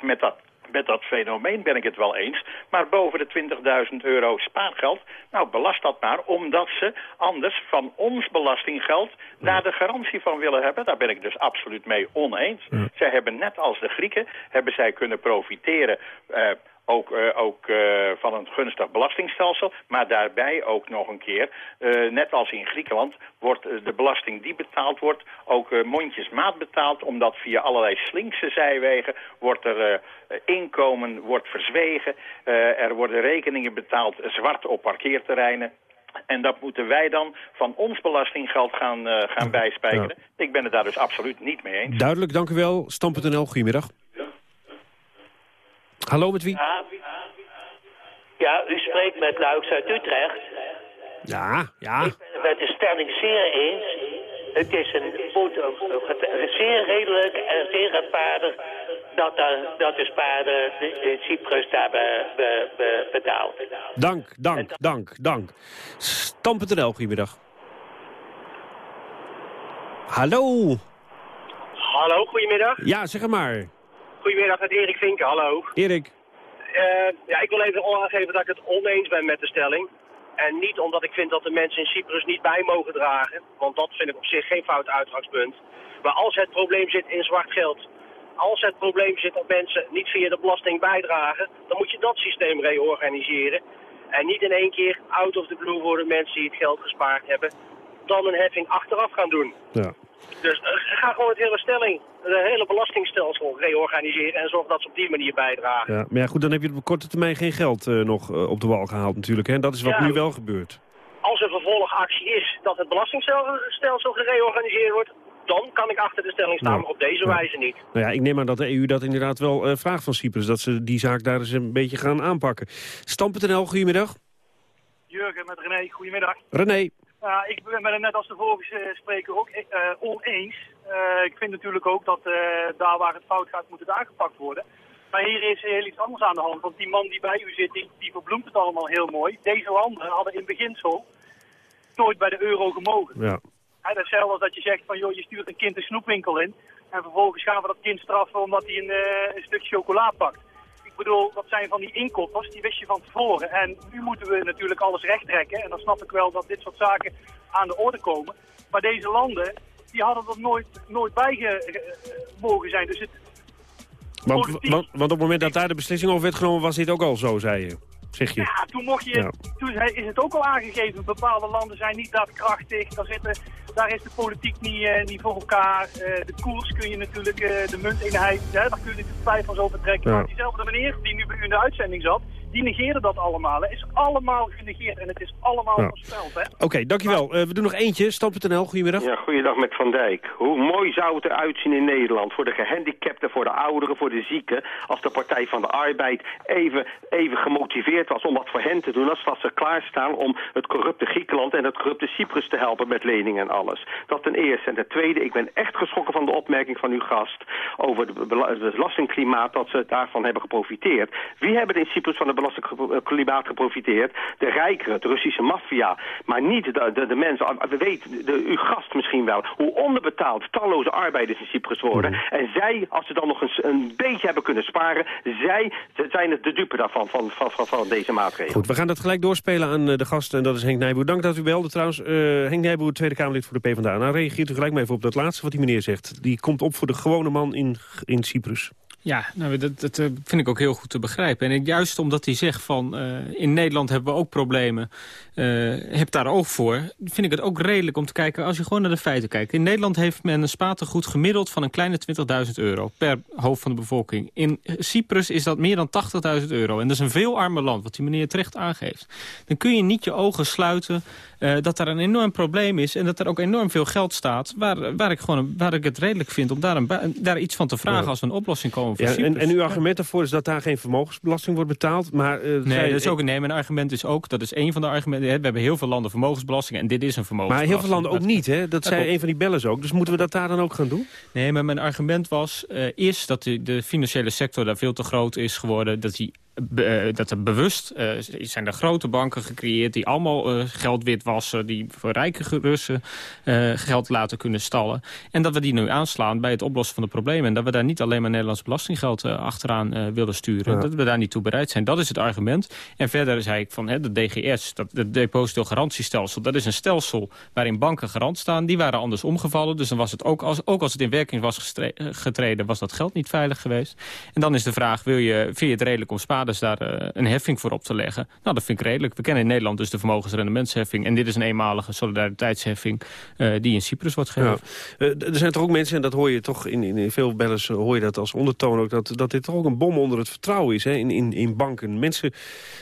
Met dat met dat fenomeen ben ik het wel eens. Maar boven de 20.000 euro spaargeld, nou belast dat maar... omdat ze anders van ons belastinggeld daar de garantie van willen hebben. Daar ben ik dus absoluut mee oneens. Zij hebben net als de Grieken, hebben zij kunnen profiteren... Uh, ook, uh, ook uh, van een gunstig belastingstelsel. Maar daarbij ook nog een keer, uh, net als in Griekenland, wordt de belasting die betaald wordt ook mondjesmaat betaald. Omdat via allerlei slinkse zijwegen wordt er inkomen wordt verzwegen. er worden rekeningen betaald zwart op parkeerterreinen. En dat moeten wij dan van ons belastinggeld gaan, gaan bijspijkeren. Ik ben het daar dus absoluut niet mee eens. Duidelijk, dank u wel. Stam.nl, goedemiddag. Hallo, met wie? Ja, u spreekt met Luiks uit Utrecht. Ja, ja. Ik ben het met de stelling zeer eens. Het is een, zeer redelijk en zeer rechtvaardig dat, dat de spaarder de, Cyprus daar be, be, be, betaalt. Dank, dank, dank, dank. Stam.nl, goedemiddag. Hallo. Hallo, goedemiddag. Ja, zeg maar. Goedemiddag, met Erik Vinken, hallo. Erik. Uh, ja, ik wil even aangeven dat ik het oneens ben met de stelling. En niet omdat ik vind dat de mensen in Cyprus niet bij mogen dragen. Want dat vind ik op zich geen fout uitgangspunt. Maar als het probleem zit in zwart geld. Als het probleem zit dat mensen niet via de belasting bijdragen. Dan moet je dat systeem reorganiseren. En niet in één keer out of the blue voor de mensen die het geld gespaard hebben. Dan een heffing achteraf gaan doen. Ja. Dus uh, ga gewoon het hele stelling, het hele belastingstelsel reorganiseren en zorg dat ze op die manier bijdragen. Ja, maar ja, goed, dan heb je op korte termijn geen geld uh, nog uh, op de wal gehaald natuurlijk. Hè? Dat is wat ja, nu wel gebeurt. Als er vervolgactie is dat het belastingstelsel gereorganiseerd wordt, dan kan ik achter de stelling staan, Nou, maar op deze ja. wijze niet. Nou ja, ik neem aan dat de EU dat inderdaad wel uh, vraagt van Cyprus. Dat ze die zaak daar eens een beetje gaan aanpakken. Stam.nl, goedemiddag. Jurgen met René, goedemiddag. René. Ja, ik ben het net als de vorige spreker ook uh, oneens. Uh, ik vind natuurlijk ook dat uh, daar waar het fout gaat, moet het aangepakt worden. Maar hier is heel iets anders aan de hand. Want die man die bij u zit, die, die verbloemt het allemaal heel mooi. Deze landen hadden in beginsel nooit bij de euro gemogen. Ja. Hetzelfde als dat je zegt van, joh, je stuurt een kind een snoepwinkel in. En vervolgens gaan we dat kind straffen omdat hij een, een stuk chocola pakt. Bedoel, dat zijn van die inkoppers, die wist je van tevoren. En nu moeten we natuurlijk alles rechttrekken. En dan snap ik wel dat dit soort zaken aan de orde komen. Maar deze landen, die hadden er nooit, nooit bij mogen zijn. Dus het, want, want, want, op het moment dat daar de beslissing over werd genomen, was dit ook al zo, zei je. Zeg je. Ja, toen, mocht je, ja. toen is het ook al aangegeven. Bepaalde landen zijn niet daadkrachtig. Daar, zitten, daar is de politiek niet, uh, niet voor elkaar. Uh, de koers kun je natuurlijk, uh, de munteenheid, daar kun je natuurlijk twijfels over trekken. Ja. Maar diezelfde meneer die nu bij u in de uitzending zat, die negeerde dat allemaal. Het is allemaal genegeerd en het is allemaal Ja. voorspeld. hè. Oké, dankjewel. Uh, we doen nog eentje. Stam.nl, goedemiddag. Ja, goeiedag met Van Dijk. Hoe mooi zou het eruit zien in Nederland voor de gehandicapten, voor de ouderen, voor de zieken, als de Partij van de Arbeid even, even gemotiveerd was om wat voor hen te doen, als dat ze klaarstaan om het corrupte Griekenland en het corrupte Cyprus te helpen met leningen en alles. Dat ten eerste. En ten tweede, ik ben echt geschrokken van de opmerking van uw gast over de het belastingklimaat, dat ze daarvan hebben geprofiteerd. Wie hebben in Cyprus van het belastingklimaat geprofiteerd. De rijkeren, de Russische maffia. Maar niet de, de, de mensen. We weten, de, uw gast misschien wel, hoe onderbetaald talloze arbeiders in Cyprus worden. Mhm. En zij, als ze dan nog eens een beetje hebben kunnen sparen, zij zijn het de dupe daarvan, van, van, van, van deze maatregelen. Goed, we gaan dat gelijk doorspelen aan eh, de gast en dat is Henk Nijboer. Dank dat u belde trouwens. Eh, Henk Nijboer, Tweede Kamerlid voor de PvdA. Nou, reageert u gelijk maar even op dat laatste wat die meneer zegt. Die komt op voor de gewone man in, in Cyprus. Ja, nou, dat, dat eh, vind ik ook heel goed te begrijpen. En juist omdat hij zegt van eh, in Nederland hebben we ook problemen, eh heb daar oog voor, vind ik het ook redelijk om te kijken als je gewoon naar de feiten kijkt. In Nederland heeft men een spatengoed gemiddeld van een kleine 20.000 euro per hoofd van de bevolking. In Cyprus is dat meer dan 80.000 euro. En dat is een veel armer land, wat die meneer terecht aangeeft. Dan kun je niet je ogen sluiten dat daar een enorm probleem is en dat er ook enorm veel geld staat, waar, waar, ik, gewoon, waar ik het redelijk vind om daar, een, daar iets van te vragen als we een oplossing komen Ja, en, en uw argument daarvoor is dat daar geen vermogensbelasting wordt betaald. Maar, eh, Nee, dat is ook, nee, mijn argument is ook, dat is een van de argumenten. We hebben heel veel landen vermogensbelasting en dit is een maar vermogensbelasting. heel veel landen ook niet, hè? Dat zei een van die bellers ook. Dus moeten we dat daar dan ook gaan doen? Nee, maar mijn argument was eh eerst dat de, de financiële sector daar veel te groot is geworden. Dat, die, be- eh, dat er bewust eh, zijn er grote banken gecreëerd die allemaal eh, geld witwassen. Die voor rijke Russen geld laten kunnen stallen. En dat we die nu aanslaan bij het oplossen van de problemen. En dat we daar niet alleen maar Nederlands belastinggeld achteraan willen sturen. Ja. Dat we daar niet toe bereid zijn. Dat is het argument. En verder zei ik van hè, de DGS, dat, het depositogarantiestelsel. Dat is een stelsel waarin banken garant staan. Die waren anders omgevallen. Dus dan was het ook als, ook als het in werking was getreden... was dat geld niet veilig geweest. En dan is de vraag, wil je, vind je het redelijk om spaarders daar eh, een heffing voor op te leggen? Nou, dat vind ik redelijk. We kennen in Nederland dus de vermogensrendementsheffing. En dit is een eenmalige solidariteitsheffing eh, die in Cyprus wordt gegeven. Eh, er zijn toch ook mensen, en dat hoor je toch in, in, veel bellers... hoor je dat als ondertoon ook, dat, dat dit toch ook een bom onder het vertrouwen is hè, in, in, banken. Mensen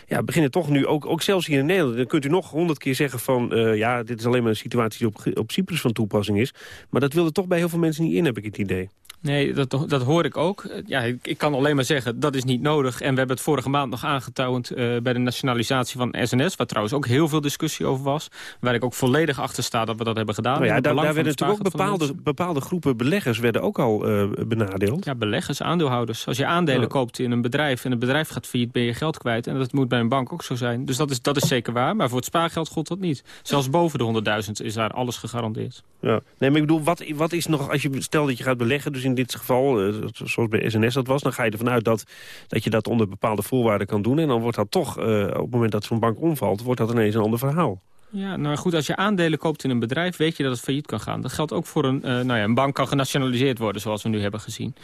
ja, beginnen toch nu, ook, ook zelfs hier in Nederland... dan kunt u nog honderd keer zeggen van... ja, dit is alleen maar een situatie die op, op Cyprus van toepassing is. Maar dat wil er toch bij heel veel mensen niet in, heb ik het idee. Nee, dat, dat hoor ik ook. Eh, Ja, ik, ik kan alleen maar zeggen, dat is niet nodig. En we hebben het vorige maand nog aangetoond eh, bij de nationalisatie van SNS... waar trouwens ook heel veel discussie over was. Waar ik ook volledig achter sta dat we dat hebben gedaan. Nou ja, daar, werden natuurlijk ook bepaalde, bepaalde groepen beleggers werden ook al eh, benadeeld. Ja, beleggers, aandeelhouders. Als je aandelen koopt in een bedrijf en het bedrijf gaat failliet, ben je geld kwijt. En dat moet bij een bank ook zo zijn. Dus dat is, dat is zeker waar. Maar voor het spaargeld gold dat niet. Zelfs boven de 100.000 is daar alles gegarandeerd. Ja. Nee, maar ik bedoel, wat, wat is nog, als je stel dat je gaat beleggen, dus in dit geval, eh, zoals bij SNS dat was, dan ga je ervan uit dat, dat je dat onder bepaalde voorwaarden kan doen. En dan wordt dat toch, eh, op het moment dat zo'n bank omvalt, wordt dat ineens een ander verhaal. Ja, nou goed, als je aandelen koopt in een bedrijf, weet je dat het failliet kan gaan. Dat geldt ook voor een, eh, nou ja, een bank kan genationaliseerd worden, zoals we nu hebben gezien.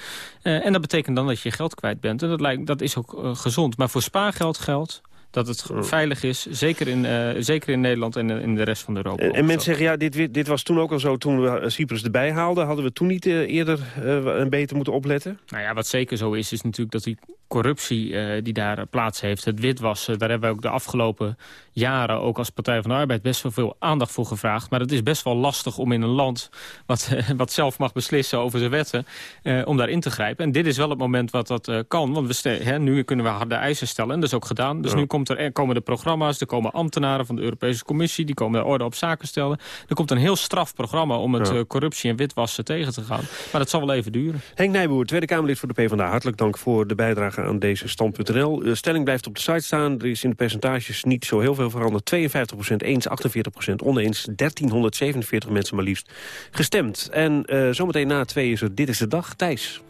En dat betekent dan dat je geld kwijt bent. En dat, lijkt, dat is ook gezond. Maar voor spaargeld geldt dat het veilig is, zeker in, eh, zeker in Nederland en in de rest van Europa. En, en mensen zeggen, ja, dit, dit was toen ook al zo, toen we Cyprus erbij haalden, hadden we toen niet eh, eerder eh, een beter moeten opletten? Nou ja, wat zeker zo is, is natuurlijk dat die corruptie die daar plaats heeft, het witwassen, daar hebben we ook de afgelopen jaren, ook als Partij van de Arbeid, best wel veel aandacht voor gevraagd. Maar het is best wel lastig om in een land wat, [LAUGHS] wat zelf mag beslissen over zijn wetten, om daarin te grijpen. En dit is wel het moment wat dat kan, want we hè, nu kunnen we harde eisen stellen en dat is ook gedaan. Dus nu komt er, er komen de programma's, er komen ambtenaren van de Europese Commissie, die komen de orde op zaken stellen. Er komt een heel straf programma om het Ja. eh, corruptie en witwassen tegen te gaan. Maar dat zal wel even duren. Henk Nijboer, Tweede Kamerlid voor de PvdA. Hartelijk dank voor de bijdrage aan deze stand.nl. De stelling blijft op de site staan. Er is in de percentages niet zo heel veel veranderd. 52% eens, 48% oneens. 1347 mensen maar liefst gestemd. En eh, zometeen na twee is er Dit is de Dag. Thijs.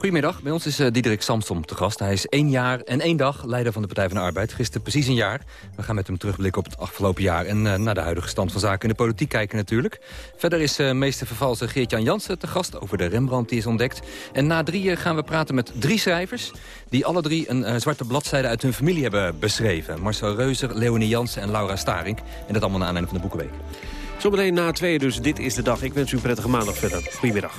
Goedemiddag, bij ons is uh, Diederik Samsom te gast. Hij is één jaar en één dag leider van de Partij van de Arbeid. Gisteren precies een jaar. We gaan met hem terugblikken op het afgelopen jaar... en uh, naar de huidige stand van zaken in de politiek kijken natuurlijk. Verder is uh, meester vervalser Geert-Jan Jansen te gast... over de Rembrandt die is ontdekt. En na drieën gaan we praten met drie schrijvers... die alle drie een zwarte bladzijde uit hun familie hebben beschreven. Marcel Reuzer, Leonie Jansen en Laura Staring. En dat allemaal naar aanleiding van de Boekenweek. Zometeen na tweeën dus Dit is de Dag. Ik wens u een prettige maandag verder. Goedemiddag.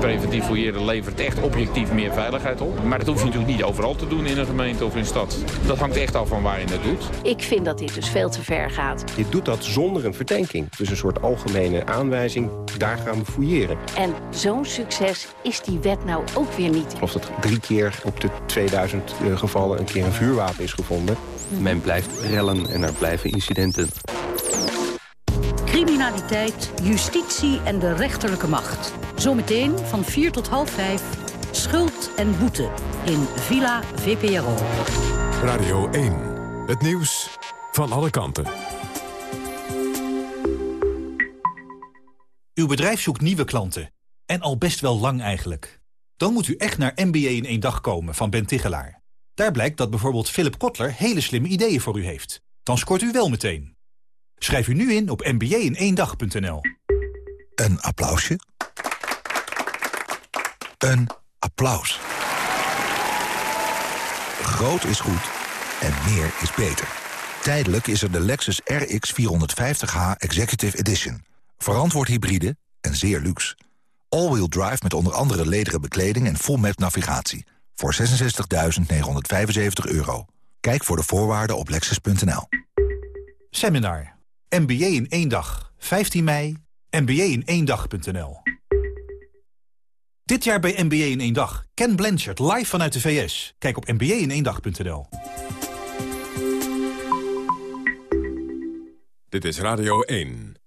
Preventief fouilleren levert echt objectief meer veiligheid op. Maar dat hoef je natuurlijk niet overal te doen in een gemeente of in een stad. Dat hangt echt af van waar je het doet. Ik vind dat dit dus veel te ver gaat. Je doet dat zonder een verdenking. Dus een soort algemene aanwijzing, daar gaan we fouilleren. En zo'n succes is die wet nou ook weer niet. Of dat drie keer op de 2000 eh, gevallen een keer een vuurwapen is gevonden. Men blijft rellen en er blijven incidenten. Criminaliteit, justitie en de rechterlijke macht. Zometeen van 4 tot half 5. Schuld en boete in Villa VPRO. Radio 1. Het nieuws van alle kanten. Uw bedrijf zoekt nieuwe klanten. En al best wel lang eigenlijk. Dan moet u echt naar MBA in één dag komen van Ben Tigelaar. Daar blijkt dat bijvoorbeeld Philip Kotler hele slimme ideeën voor u heeft. Dan scoort u wel meteen. Schrijf u nu in op mba-in-één-dag.nl. Een applausje. Een applaus. Groot is goed en meer is beter. Tijdelijk is er de Lexus RX 450h Executive Edition. Verantwoord hybride en zeer luxe. All-wheel drive met onder andere lederen bekleding en full map navigatie. Voor 66.975 euro. Kijk voor de voorwaarden op lexus.nl. Seminar. MBA in één dag. 15 mei. MBA in één dag.nl. Dit jaar bij MBA in één dag. Ken Blanchard live vanuit de VS. Kijk op dag.nl. Dit is Radio 1.